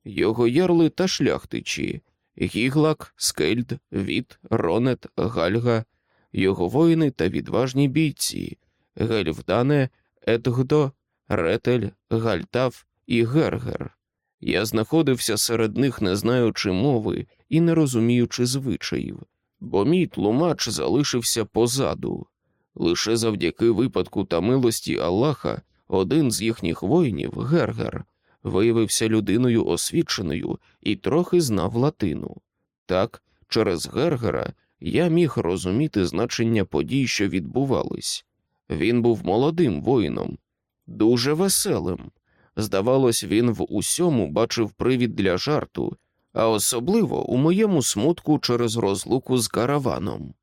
його ярли та шляхтичі, Гіглак, Скельд, Вітг, Ронет, Гальга, його воїни та відважні бійці, Гельвдане, Едгдо, Ретель, Гальтав і Гергер. Я знаходився серед них, не знаючи мови і не розуміючи звичаїв, бо мій тлумач залишився позаду. Лише завдяки випадку та милості Аллаха один з їхніх воїнів, Гергер, виявився людиною освіченою і трохи знав латину. Так, через Гергера я міг розуміти значення подій, що відбувались. Він був молодим воїном, дуже веселим. Здавалось, він в усьому бачив привід для жарту, а особливо у моєму смутку через розлуку з караваном.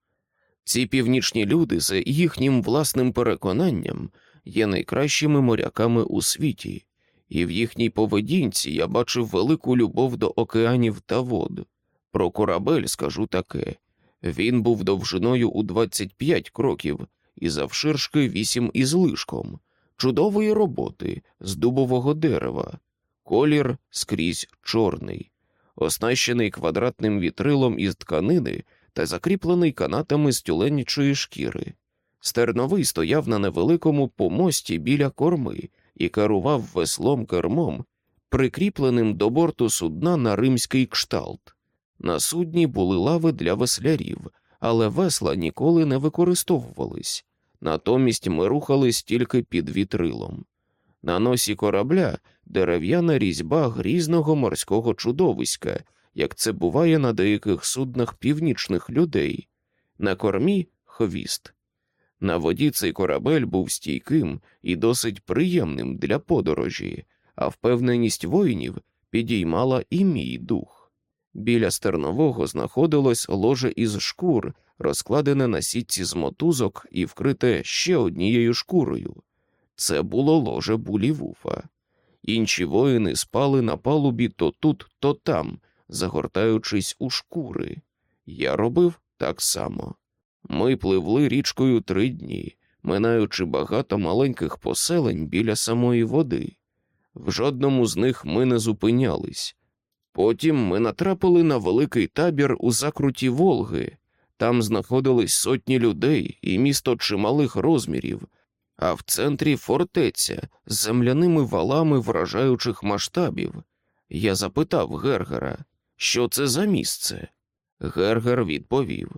Ці північні люди, за їхнім власним переконанням, є найкращими моряками у світі, і в їхній поведінці я бачив велику любов до океанів та вод. Про корабель скажу таке він був довжиною у 25 кроків і завширшки вісім із лишком, чудової роботи з дубового дерева, колір скрізь чорний, оснащений квадратним вітрилом із тканини та закріплений канатами з тюленячої шкіри. Стерновий стояв на невеликому помості біля корми і керував веслом кермом, прикріпленим до борту судна на римський кшталт. На судні були лави для веслярів, але весла ніколи не використовувались, натомість ми рухались тільки під вітрилом. На носі корабля дерев'яна різьба грізного морського чудовиська, як це буває на деяких суднах північних людей, на кормі хвіст. На воді цей корабель був стійким і досить приємним для подорожі, а впевненість воїнів підіймала і мій дух. Біля стернового знаходилось ложе із шкур, розкладене на сітці з мотузок і вкрите ще однією шкурою. Це було ложе булівуфа. Інші воїни спали на палубі то тут, то там, загортаючись у шкури. Я робив так само. Ми пливли річкою три дні, минаючи багато маленьких поселень біля самої води. В жодному з них ми не зупинялись. Потім ми натрапили на великий табір у закруті Волги. Там знаходились сотні людей і місто чималих розмірів, а в центрі фортеця з земляними валами вражаючих масштабів. Я запитав Гергера, що це за місце. Гергер відповів: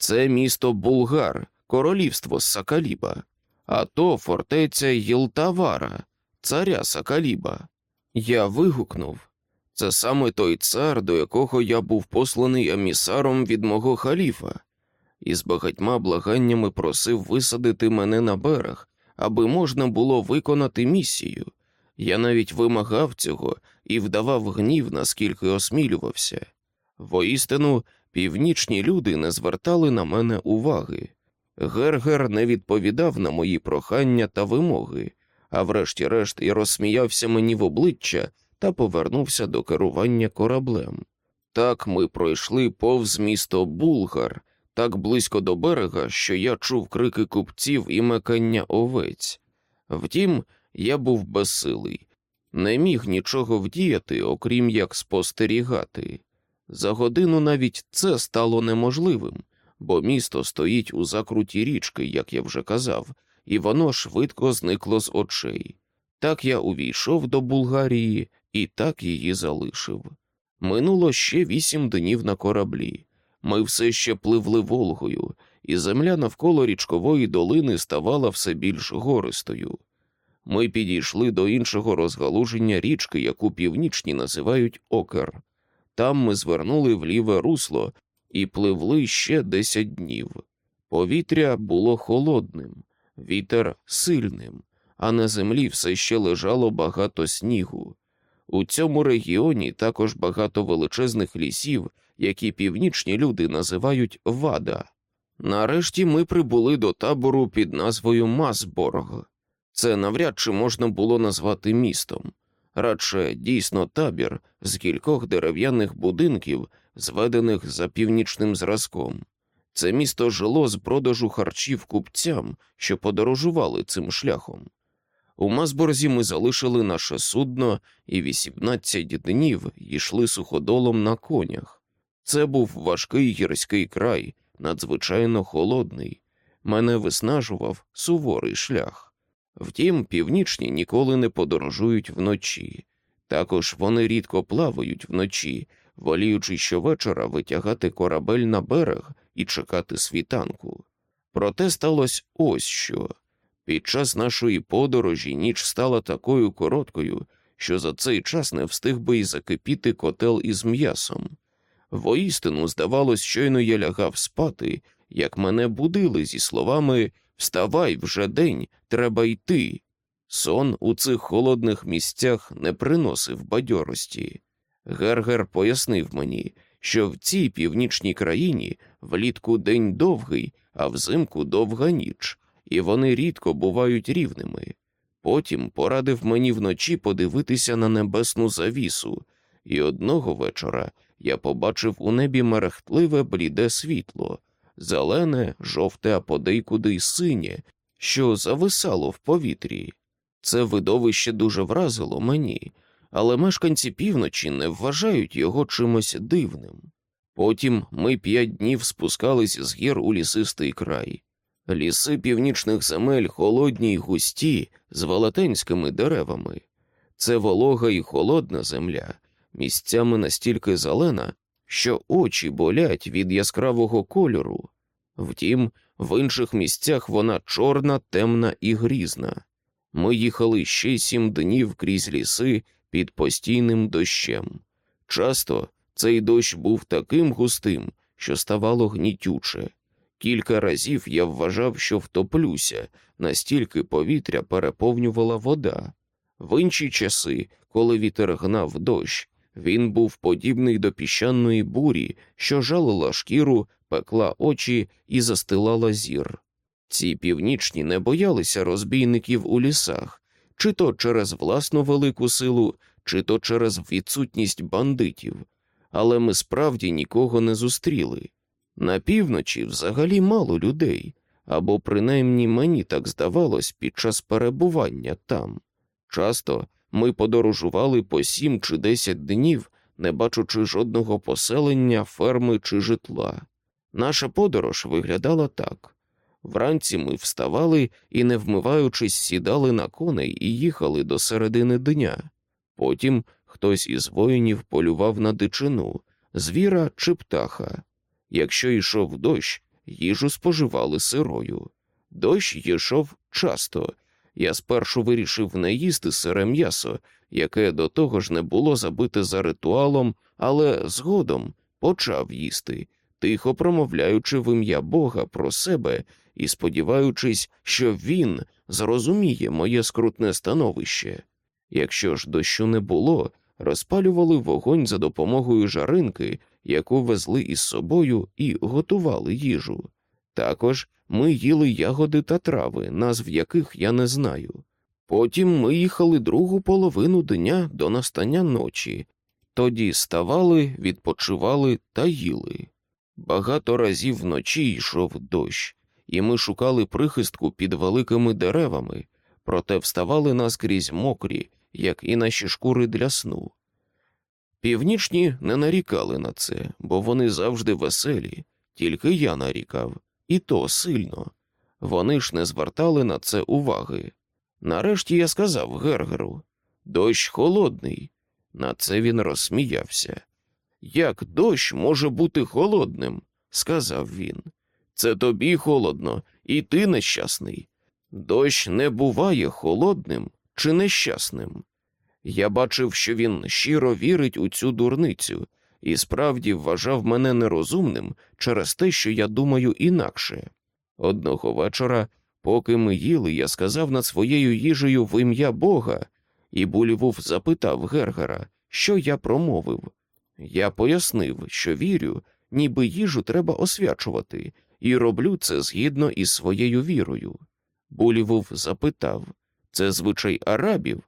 це місто Булгар, королівство Сакаліба, а то фортеця Єлтавара, царя Сакаліба. Я вигукнув. Це саме той цар, до якого я був посланий емісаром від мого халіфа, і з багатьма благаннями просив висадити мене на берег, аби можна було виконати місію. Я навіть вимагав цього і вдавав гнів, наскільки осмілювався. Воістину, північні люди не звертали на мене уваги. Гергер не відповідав на мої прохання та вимоги, а врешті-решт і розсміявся мені в обличчя та повернувся до керування кораблем. Так ми пройшли повз місто Булгар, так близько до берега, що я чув крики купців і мекання овець. Втім, я був безсилий, не міг нічого вдіяти, окрім як спостерігати. За годину навіть це стало неможливим, бо місто стоїть у закруті річки, як я вже казав, і воно швидко зникло з очей. Так я увійшов до Булгарії і так її залишив. Минуло ще вісім днів на кораблі. Ми все ще пливли Волгою, і земля навколо річкової долини ставала все більш гористою. Ми підійшли до іншого розгалуження річки, яку північні називають Окер. Там ми звернули в ліве русло і пливли ще десять днів. Повітря було холодним, вітер сильним, а на землі все ще лежало багато снігу. У цьому регіоні також багато величезних лісів, які північні люди називають вада. Нарешті ми прибули до табору під назвою Масборг. Це навряд чи можна було назвати містом, радше дійсно табір з кількох дерев'яних будинків, зведених за північним зразком. Це місто жило з продажу харчів купцям, що подорожували цим шляхом. У Масборзі ми залишили наше судно і 18 днів йшли суходолом на конях. Це був важкий гірський край, надзвичайно холодний. Мене виснажував суворий шлях. Втім, північні ніколи не подорожують вночі. Також вони рідко плавають вночі, воліючи щовечора витягати корабель на берег і чекати світанку. Проте сталося ось що. Під час нашої подорожі ніч стала такою короткою, що за цей час не встиг би й закипіти котел із м'ясом. Воістину, здавалось, щойно я лягав спати, як мене будили зі словами Вставай вже день, треба йти. Сон у цих холодних місцях не приносив бадьорості. Гергер пояснив мені, що в цій північній країні влітку день довгий, а взимку довга ніч, і вони рідко бувають рівними. Потім порадив мені вночі подивитися на небесну завісу, і одного вечора я побачив у небі мерехтливе бліде світло, зелене, жовте, а подейкуди й синє, що зависало в повітрі. Це видовище дуже вразило мені, але мешканці півночі не вважають його чимось дивним. Потім ми п'ять днів спускались з гір у лісистий край. Ліси північних земель холодні й густі, з велетенськими деревами. Це волога і холодна земля, місцями настільки зелена, що очі болять від яскравого кольору. Втім, в інших місцях вона чорна, темна і грізна. Ми їхали ще сім днів крізь ліси під постійним дощем. Часто цей дощ був таким густим, що ставало гнітюче. Кілька разів я вважав, що втоплюся, настільки повітря переповнювала вода. В інші часи, коли вітер гнав дощ, він був подібний до піщаної бурі, що жалила шкіру, пекла очі і застилала зір. Ці північні не боялися розбійників у лісах, чи то через власну велику силу, чи то через відсутність бандитів, але ми справді нікого не зустріли. На півночі взагалі мало людей, або принаймні мені так здавалось під час перебування там. Часто ми подорожували по сім чи десять днів, не бачучи жодного поселення, ферми чи житла. Наша подорож виглядала так. Вранці ми вставали і, не вмиваючись, сідали на коней і їхали до середини дня. Потім хтось із воїнів полював на дичину, звіра чи птаха. Якщо йшов дощ, їжу споживали сирою. Дощ йшов часто. Я спершу вирішив не їсти сире м'ясо, яке до того ж не було забите за ритуалом, але згодом почав їсти, тихо промовляючи в ім'я Бога про себе і сподіваючись, що він зрозуміє моє скрутне становище. Якщо ж дощу не було, розпалювали вогонь за допомогою жаринки, яку везли із собою, і готували їжу. Також ми їли ягоди та трави, назв яких я не знаю. Потім ми їхали другу половину дня до настання ночі, тоді ставали, відпочивали та їли. Багато разів вночі йшов дощ, і ми шукали прихистку під великими деревами, проте вставали наскрізь мокрі, як і наші шкури для сну. Північні не нарікали на це, бо вони завжди веселі, тільки я нарікав, і то сильно. Вони ж не звертали на це уваги. Нарешті я сказав Гергеру дощ холодний. На це він розсміявся. Як дощ може бути холодним? сказав він. Це тобі холодно, і ти нещасний. Дощ не буває холодним чи нещасним. Я бачив, що він щиро вірить у цю дурницю і справді вважав мене нерозумним через те, що я думаю інакше. Одного вечора, поки ми їли, я сказав над своєю їжею в ім'я Бога, і Булівув запитав Гергера, що я промовив. Я пояснив, що вірю, ніби їжу треба освячувати, і роблю це згідно із своєю вірою. Булівув запитав це звичай арабів.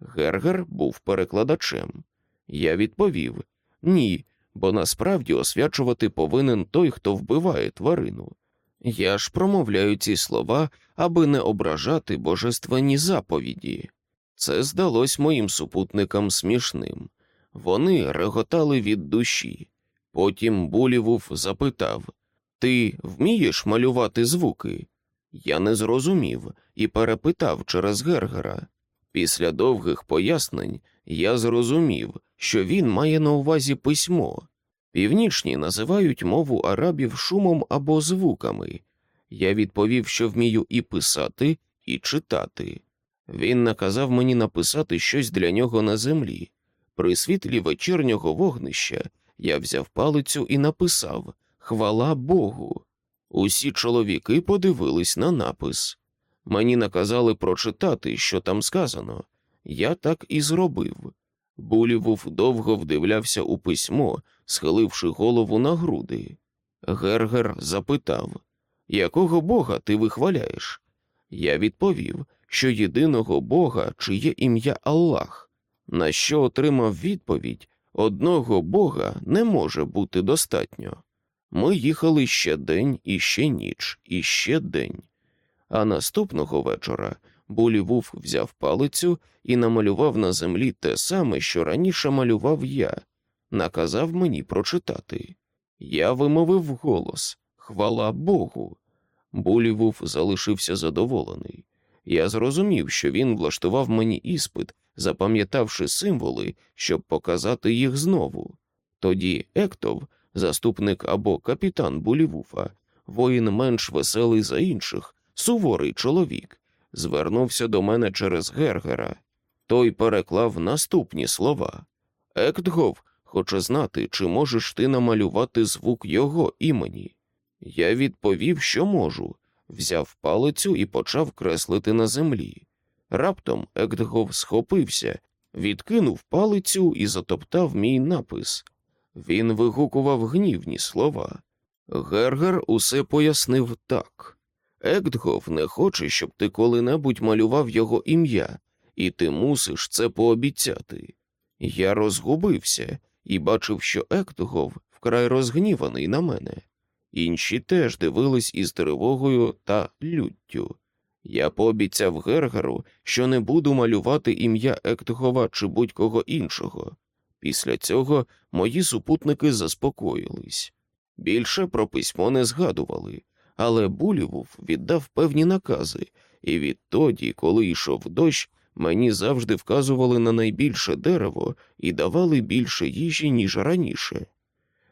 Гергер був перекладачем. Я відповів ні, бо насправді освячувати повинен той, хто вбиває тварину. Я ж промовляю ці слова, аби не ображати божественні заповіді. Це здалось моїм супутникам смішним. Вони реготали від душі. Потім Булівув запитав Ти вмієш малювати звуки? Я не зрозумів і перепитав через Гергера. Після довгих пояснень я зрозумів, що він має на увазі письмо. Північні називають мову арабів шумом або звуками. Я відповів, що вмію і писати, і читати. Він наказав мені написати щось для нього на землі. При світлі вечірнього вогнища я взяв палицю і написав Хвала Богу. Усі чоловіки подивились на напис. Мені наказали прочитати, що там сказано. Я так і зробив. Булівув довго вдивлявся у письмо, схиливши голову на груди. Гергер запитав, якого бога ти вихваляєш? Я відповів, що єдиного бога, чиє ім'я Аллах, на що отримав відповідь одного бога не може бути достатньо. Ми їхали ще день і ще ніч, і ще день. А наступного вечора Булівуф взяв палицю і намалював на землі те саме, що раніше малював я, наказав мені прочитати. Я вимовив голос Хвала Богу. Булівуф залишився задоволений. Я зрозумів, що він влаштував мені іспит, запам'ятавши символи, щоб показати їх знову. Тоді Ектов, заступник або капітан Булівуфа, воїн менш веселий за інших, суворий чоловік, звернувся до мене через Гергера. Той переклав наступні слова. Ектгов хоче знати, чи можеш ти намалювати звук його імені. Я відповів, що можу, взяв палицю і почав креслити на землі. Раптом Ектгов схопився, відкинув палицю і затоптав мій напис. Він вигукував гнівні слова. Гергер усе пояснив так. Ектгов не хоче, щоб ти коли-небудь малював його ім'я, і ти мусиш це пообіцяти. Я розгубився і бачив, що Ектгов вкрай розгніваний на мене. Інші теж дивились із тривогою та люттю. Я пообіцяв Гергеру, що не буду малювати ім'я Ектгова чи будь-кого іншого. Після цього мої супутники заспокоїлись. Більше про письмо не згадували, але Булівув віддав певні накази, і відтоді, коли йшов дощ, мені завжди вказували на найбільше дерево і давали більше їжі, ніж раніше.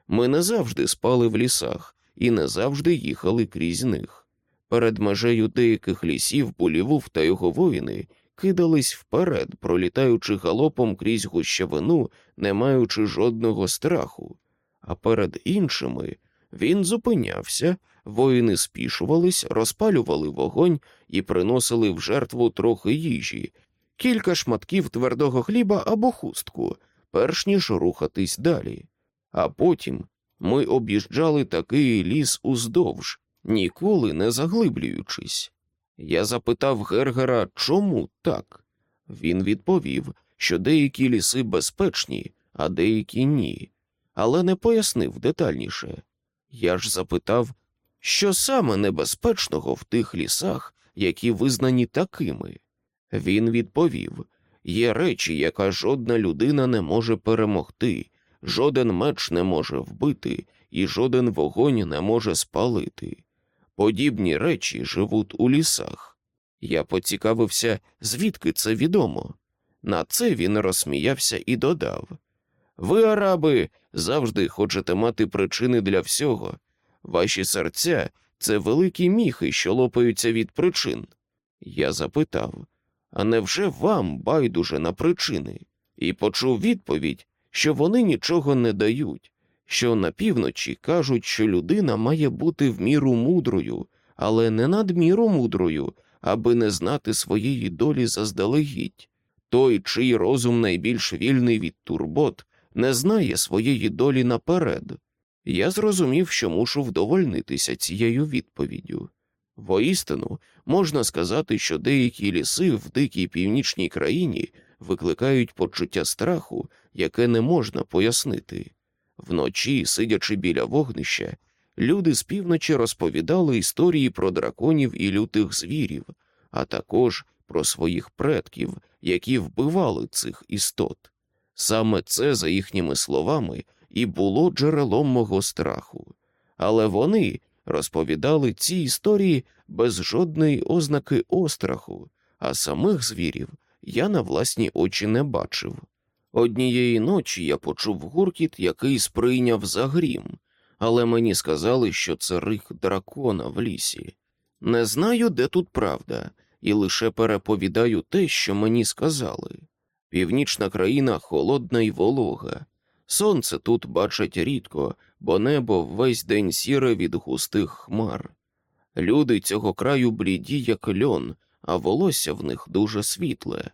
Ми не завжди спали в лісах і не завжди їхали крізь них. Перед межею деяких лісів Булівув та його воїни кидались вперед, пролітаючи галопом крізь гущавину, не маючи жодного страху, а перед іншими він зупинявся, воїни спішувались, розпалювали вогонь і приносили в жертву трохи їжі, кілька шматків твердого хліба або хустку, перш ніж рухатись далі. А потім ми об'їжджали такий ліс уздовж, ніколи не заглиблюючись. Я запитав Гергера, чому так. Він відповів, що деякі ліси безпечні, а деякі ні, але не пояснив детальніше. Я ж запитав, що саме небезпечного в тих лісах, які визнані такими. Він відповів є речі, яка жодна людина не може перемогти, жоден меч не може вбити, і жоден вогонь не може спалити. Подібні речі живуть у лісах. Я поцікавився, звідки це відомо. На це він розсміявся і додав Ви, араби, завжди хочете мати причини для всього. Ваші серця це великі міхи, що лопаються від причин. Я запитав а невже вам байдуже на причини? І почув відповідь, що вони нічого не дають, що на півночі кажуть, що людина має бути в міру мудрою, але не надміру мудрою, аби не знати своєї долі заздалегідь. Той, чий розум найбільш вільний від турбот, не знає своєї долі наперед. Я зрозумів, що мушу вдовольнитися цією відповіддю. Воістину, можна сказати, що деякі ліси в дикій північній країні викликають почуття страху, яке не можна пояснити. Вночі, сидячи біля вогнища, люди з півночі розповідали історії про драконів і лютих звірів, а також про своїх предків, які вбивали цих істот. Саме це, за їхніми словами, і було джерелом мого страху. Але вони розповідали ці історії без жодної ознаки остраху, а самих звірів я на власні очі не бачив. Однієї ночі я почув гуркіт, який сприйняв за грім, але мені сказали, що це рих дракона в лісі. Не знаю, де тут правда, і лише переповідаю те, що мені сказали. Північна країна холодна й волога. Сонце тут бачать рідко, бо небо весь день сіре від густих хмар. Люди цього краю бліді, як льон, а волосся в них дуже світле.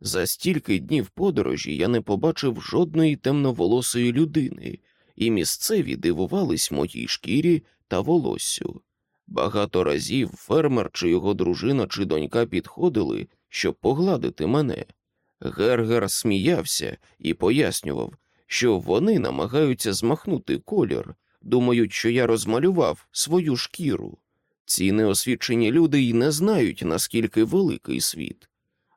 За стільки днів подорожі я не побачив жодної темноволосої людини, і місцеві дивувались моїй шкірі та волоссю. Багато разів фермер чи його дружина чи донька підходили, щоб погладити мене. Гергер сміявся і пояснював, що вони намагаються змахнути колір, думають, що я розмалював свою шкіру. Ці неосвічені люди й не знають, наскільки великий світ.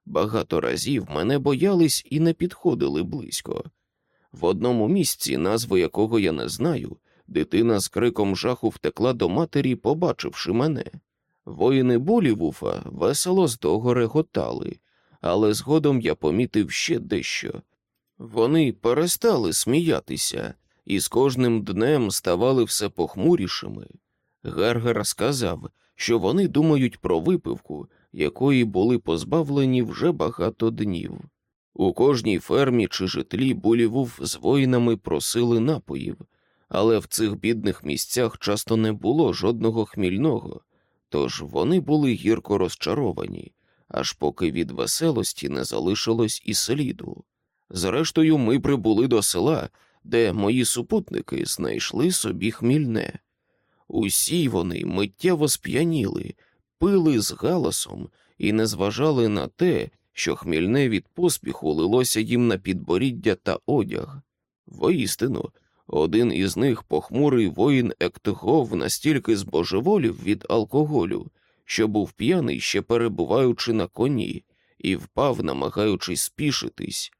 Багато разів мене боялись і не підходили близько. В одному місці, назву якого я не знаю, дитина з криком жаху втекла до матері, побачивши мене. Воїни Болівуфа весело здогореготали, але згодом я помітив ще дещо. Вони перестали сміятися і з кожним днем ставали все похмурішими. Гергер сказав, що вони думають про випивку, якої були позбавлені вже багато днів. У кожній фермі чи житлі Булівув з воїнами просили напоїв, але в цих бідних місцях часто не було жодного хмільного, тож вони були гірко розчаровані, аж поки від веселості не залишилось і сліду. Зрештою, ми прибули до села, де мої супутники знайшли собі хмільне. Усі вони миттєво сп'яніли, пили з галасом і не зважали на те, що хмільне від поспіху лилося їм на підборіддя та одяг. Воістину, один із них, похмурий воїн Ектгов, настільки збожеволів від алкоголю, що був п'яний, ще перебуваючи на коні, і впав, намагаючись спішитись.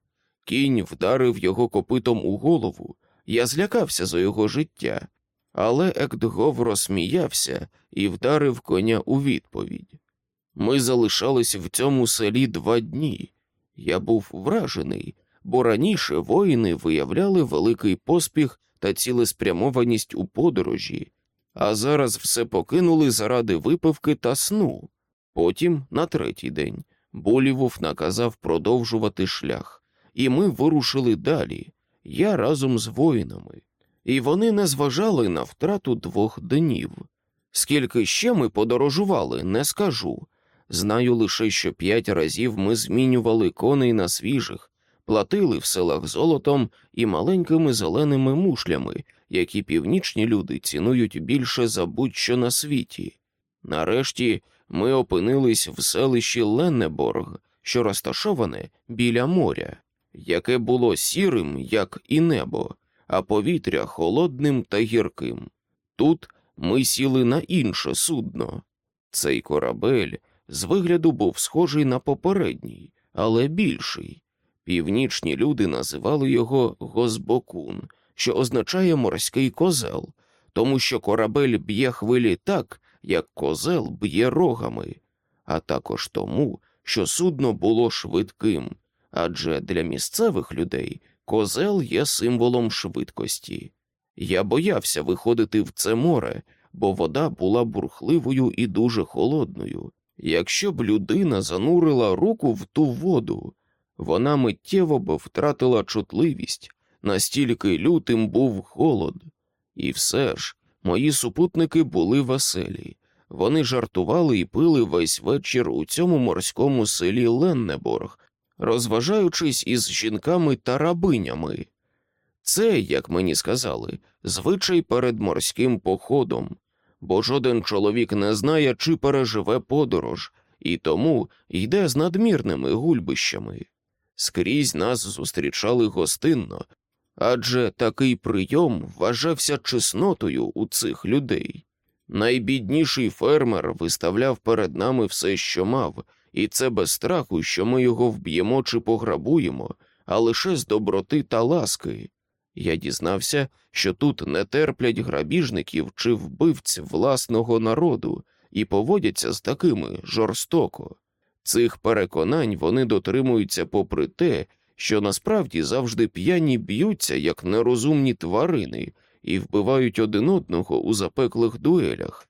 Кінь вдарив його копитом у голову. Я злякався за його життя, але Ектгов розсміявся і вдарив коня у відповідь. Ми залишались в цьому селі два дні. Я був вражений, бо раніше воїни виявляли великий поспіх та цілеспрямованість у подорожі, а зараз все покинули заради випивки та сну. Потім, на третій день, Болівув наказав продовжувати шлях, і ми вирушили далі, я разом з воїнами, і вони не зважали на втрату двох днів. Скільки ще ми подорожували, не скажу. Знаю лише, що п'ять разів ми змінювали коней на свіжих, платили в селах золотом і маленькими зеленими мушлями, які північні люди цінують більше за будь-що на світі. Нарешті ми опинились в селищі Леннеборг, що розташоване біля моря, яке було сірим, як і небо, а повітря холодним та гірким. Тут ми сіли на інше судно. Цей корабель з вигляду був схожий на попередній, але більший. Північні люди називали його Гозбокун, що означає морський козел, тому що корабель б'є хвилі так, як козел б'є рогами, а також тому, що судно було швидким, адже для місцевих людей козел є символом швидкості. Я боявся виходити в це море, бо вода була бурхливою і дуже холодною. Якщо б людина занурила руку в ту воду, вона миттєво б втратила чутливість, настільки лютим був холод. І все ж мої супутники були веселі. Вони жартували і пили весь вечір у цьому морському селі Леннеборг, розважаючись із жінками та рабинями. Це, як мені сказали, звичай перед морським походом, бо жоден чоловік не знає, чи переживе подорож, і тому йде з надмірними гульбищами. Скрізь нас зустрічали гостинно, адже такий прийом вважався чеснотою у цих людей. Найбідніший фермер виставляв перед нами все, що мав, і це без страху, що ми його вб'ємо чи пограбуємо, а лише з доброти та ласки. Я дізнався, що тут не терплять грабіжників чи вбивць власного народу і поводяться з такими жорстоко. Цих переконань вони дотримуються попри те, що насправді завжди п'яні б'ються, як нерозумні тварини, і вбивають один одного у запеклих дуелях.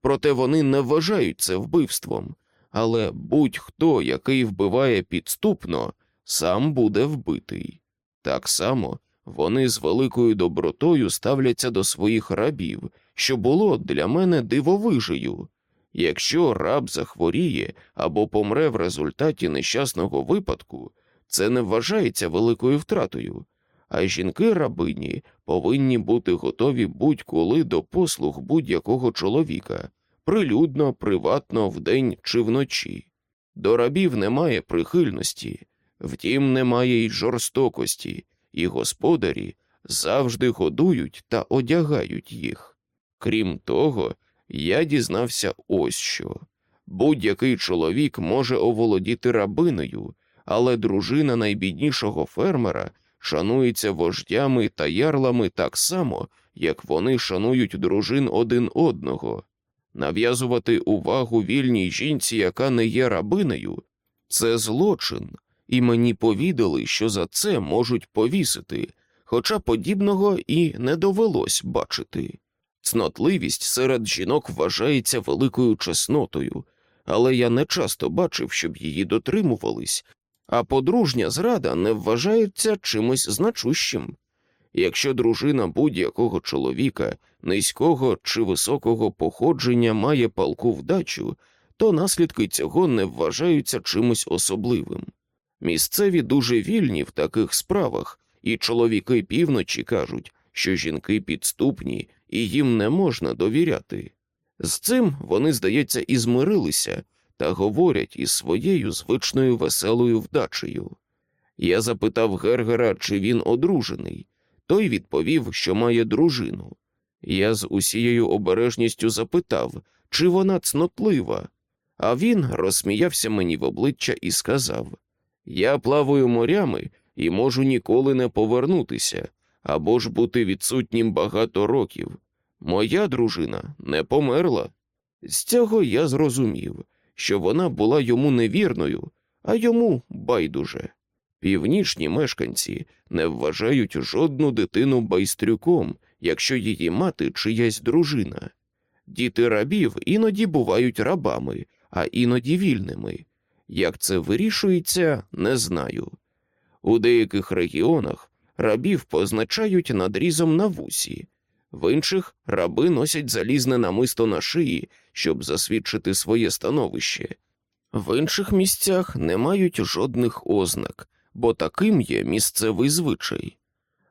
Проте вони не вважають це вбивством, але будь-хто, який вбиває підступно, сам буде вбитий. Так само вони з великою добротою ставляться до своїх рабів, що було для мене дивовижею. Якщо раб захворіє або помре в результаті нещасного випадку, це не вважається великою втратою, а жінки рабині повинні бути готові будь-коли до послуг будь-якого чоловіка, прилюдно, приватно, вдень чи вночі. До рабів немає прихильності, втім, немає й жорстокості, і господарі завжди годують та одягають їх. Крім того, я дізнався ось що будь-який чоловік може оволодіти рабиною, але дружина найбіднішого фермера шанується вождями та ярлами так само, як вони шанують дружин один одного. Нав'язувати увагу вільній жінці, яка не є рабинею, це злочин, і мені повідали, що за це можуть повісити, хоча подібного і не довелось бачити. Цнотливість серед жінок вважається великою чеснотою, але я не часто бачив, щоб її дотримувались, а подружня зрада не вважається чимось значущим. Якщо дружина будь-якого чоловіка, низького чи високого походження має палку вдачу, то наслідки цього не вважаються чимось особливим. Місцеві дуже вільні в таких справах, і чоловіки півночі кажуть, що жінки підступні і їм не можна довіряти. З цим вони, здається, і змирилися та говорять із своєю звичною веселою вдачею. Я запитав Гергера, чи він одружений. Той відповів, що має дружину. Я з усією обережністю запитав, чи вона цнотлива, а він розсміявся мені в обличчя і сказав: Я плаваю морями і можу ніколи не повернутися або ж бути відсутнім багато років. Моя дружина не померла. З цього я зрозумів, що вона була йому невірною, а йому байдуже. Північні мешканці не вважають жодну дитину байстрюком, якщо її мати чиясь дружина. Діти рабів іноді бувають рабами, а іноді вільними. Як це вирішується, не знаю. У деяких регіонах рабів позначають надрізом на вусі, в інших раби носять залізне намисто на шиї, щоб засвідчити своє становище, в інших місцях не мають жодних ознак, бо таким є місцевий звичай.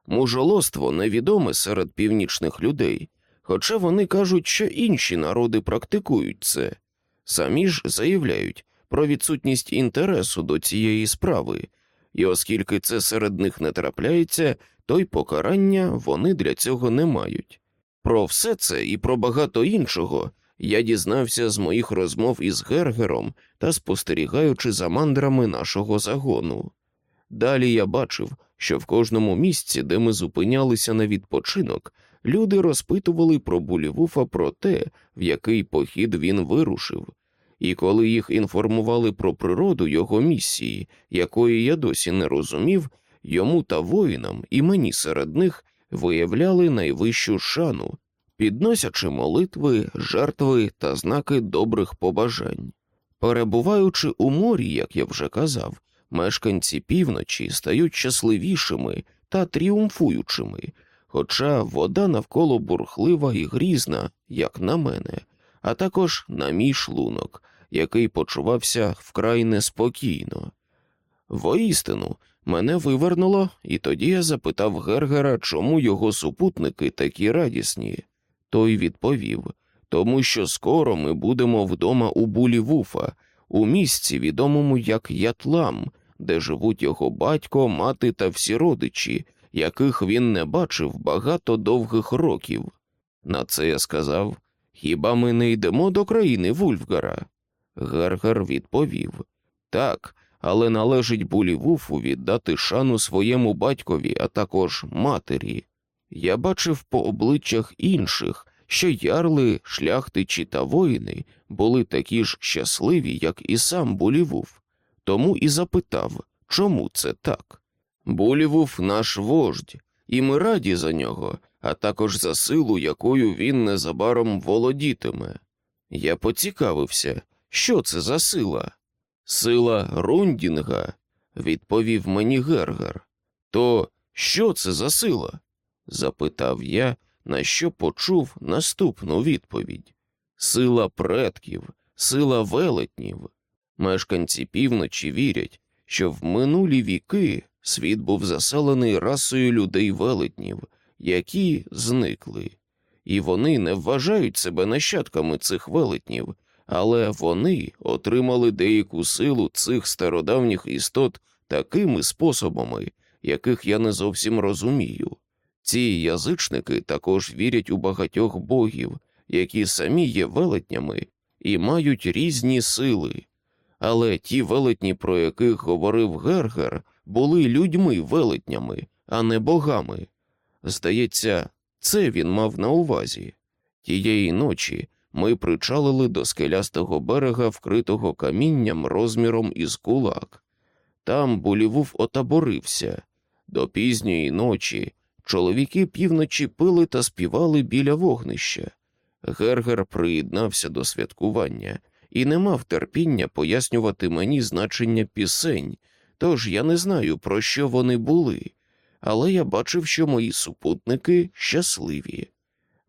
Мужолоство невідоме серед північних людей, хоча вони кажуть, що інші народи практикують це, самі ж заявляють про відсутність інтересу до цієї справи, і оскільки це серед них не трапляється, то й покарання вони для цього не мають. Про все це і про багато іншого я дізнався з моїх розмов із Гергером та спостерігаючи за мандрами нашого загону. Далі я бачив, що в кожному місці, де ми зупинялися на відпочинок, люди розпитували про Булівуфа про те, в який похід він вирушив, і коли їх інформували про природу його місії, якої я досі не розумів, йому та воїнам і мені серед них виявляли найвищу шану, підносячи молитви, жертви та знаки добрих побажань. Перебуваючи у морі, як я вже казав, мешканці півночі стають щасливішими та тріумфуючими, хоча вода навколо бурхлива і грізна, як на мене, а також на мій шлунок, який почувався вкрай неспокійно. Воістину, мене вивернуло, і тоді я запитав Гергера, чому його супутники такі радісні. Той відповів тому що скоро ми будемо вдома у булі вуфа, у місці, відомому як Ятлам, де живуть його батько, мати та всі родичі, яких він не бачив багато довгих років. На це я сказав Хіба ми не йдемо до країни Вульфгара? Гергер відповів Так, але належить Булівуфу віддати шану своєму батькові, а також матері. Я бачив по обличчях інших, що ярли, шляхтичі та воїни були такі ж щасливі, як і сам Булівуф, тому і запитав, чому це так. Булівуф наш вождь, і ми раді за нього, а також за силу, якою він незабаром володітиме. Я поцікавився, що це за сила. Сила Рундінга, відповів мені Гергер. То що це за сила? запитав я, на що почув наступну відповідь сила предків, сила велетнів. Мешканці півночі вірять, що в минулі віки світ був заселений расою людей велетнів, які зникли, і вони не вважають себе нащадками цих велетнів, але вони отримали деяку силу цих стародавніх істот такими способами, яких я не зовсім розумію. Ці язичники також вірять у багатьох богів, які самі є велетнями і мають різні сили. Але ті велетні, про яких говорив Гергер, були людьми велетнями, а не богами. Здається, це він мав на увазі. Тієї ночі ми причалили до скелястого берега, вкритого камінням розміром із кулак. Там Булівув отаборився. До пізньої ночі чоловіки півночі пили та співали біля вогнища. Гергер приєднався до святкування і не мав терпіння пояснювати мені значення пісень, тож я не знаю, про що вони були, але я бачив, що мої супутники щасливі.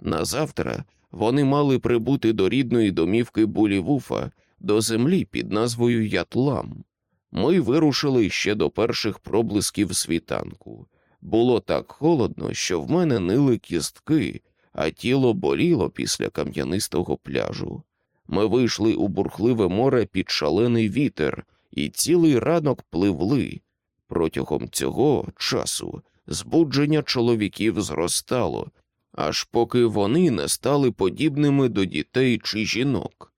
Назавтра вони мали прибути до рідної домівки Булівуфа, до землі під назвою Ятлам. Ми вирушили ще до перших проблисків світанку. Було так холодно, що в мене нили кістки, а тіло боліло після кам'янистого пляжу. Ми вийшли у бурхливе море під шалений вітер і цілий ранок пливли. Протягом цього часу збудження чоловіків зростало, аж поки вони не стали подібними до дітей чи жінок.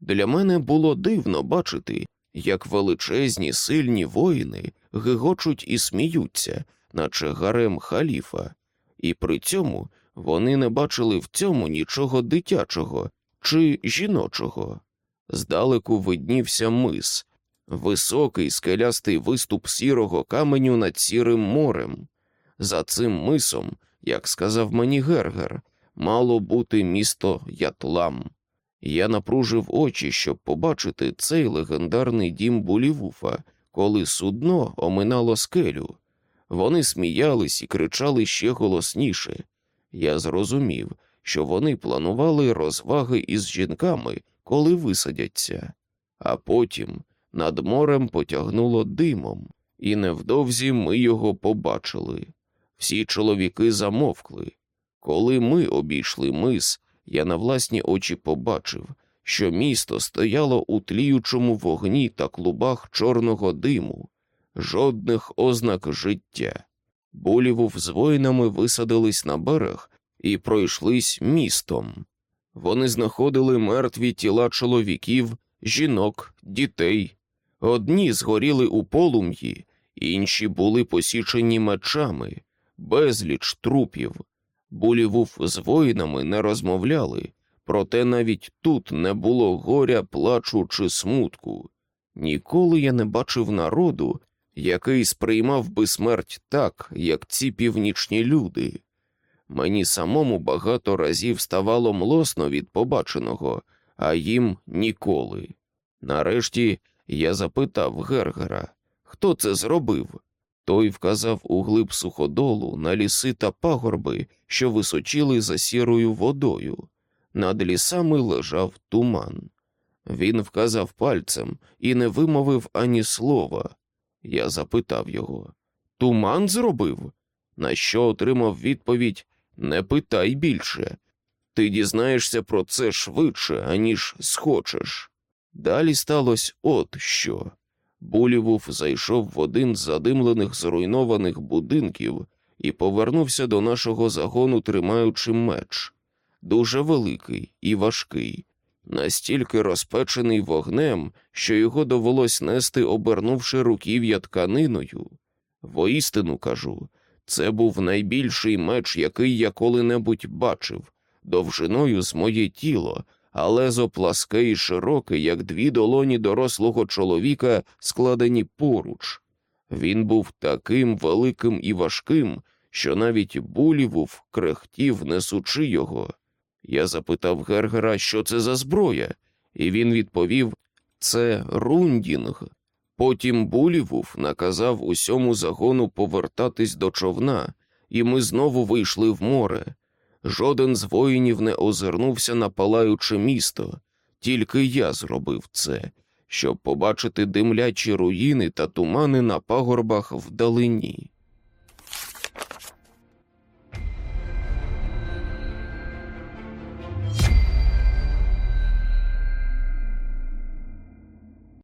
Для мене було дивно бачити, як величезні сильні воїни гигочуть і сміються, наче гарем халіфа, і при цьому вони не бачили в цьому нічого дитячого чи жіночого. Здалеку виднівся мис, високий скелястий виступ сірого каменю над сірим морем. За цим мисом, як сказав мені Гергер, мало бути місто Ятлам. Я напружив очі, щоб побачити цей легендарний дім Булівуфа, коли судно оминало скелю. Вони сміялись і кричали ще голосніше. Я зрозумів, що вони планували розваги із жінками, коли висадяться, а потім над морем потягнуло димом, і невдовзі ми його побачили. Всі чоловіки замовкли. Коли ми обійшли мис, я на власні очі побачив, що місто стояло у тліючому вогні та клубах чорного диму, жодних ознак життя. Булівув з воїнами висадились на берег і пройшлись містом. Вони знаходили мертві тіла чоловіків, жінок, дітей. Одні згоріли у полум'ї, інші були посічені мечами, безліч трупів. Булівув з воїнами не розмовляли, проте навіть тут не було горя, плачу чи смутку. Ніколи я не бачив народу, який сприймав би смерть так, як ці північні люди. Мені самому багато разів ставало млосно від побаченого, а їм ніколи. Нарешті я запитав Гергера, хто це зробив. Той вказав у глиб суходолу на ліси та пагорби, що височили за сірою водою. Над лісами лежав туман. Він вказав пальцем і не вимовив ані слова. Я запитав його Туман зробив? На що отримав відповідь Не питай більше. Ти дізнаєшся про це швидше, аніж схочеш. Далі сталося от що. Булівув зайшов в один з задимлених зруйнованих будинків і повернувся до нашого загону, тримаючи меч, дуже великий і важкий, настільки розпечений вогнем, що його довелось нести, обернувши руків'я тканиною. Воістину кажу, це був найбільший меч, який я коли-небудь бачив, довжиною з моє тіло, а лезо пласке і широке, як дві долоні дорослого чоловіка, складені поруч. Він був таким великим і важким, що навіть булівув крехтів, несучи його. Я запитав Гергера, що це за зброя, і він відповів це рундінг. Потім Булівув наказав усьому загону повертатись до човна, і ми знову вийшли в море. Жоден з воїнів не озирнувся на палаюче місто, тільки я зробив це, щоб побачити димлячі руїни та тумани на пагорбах вдалині.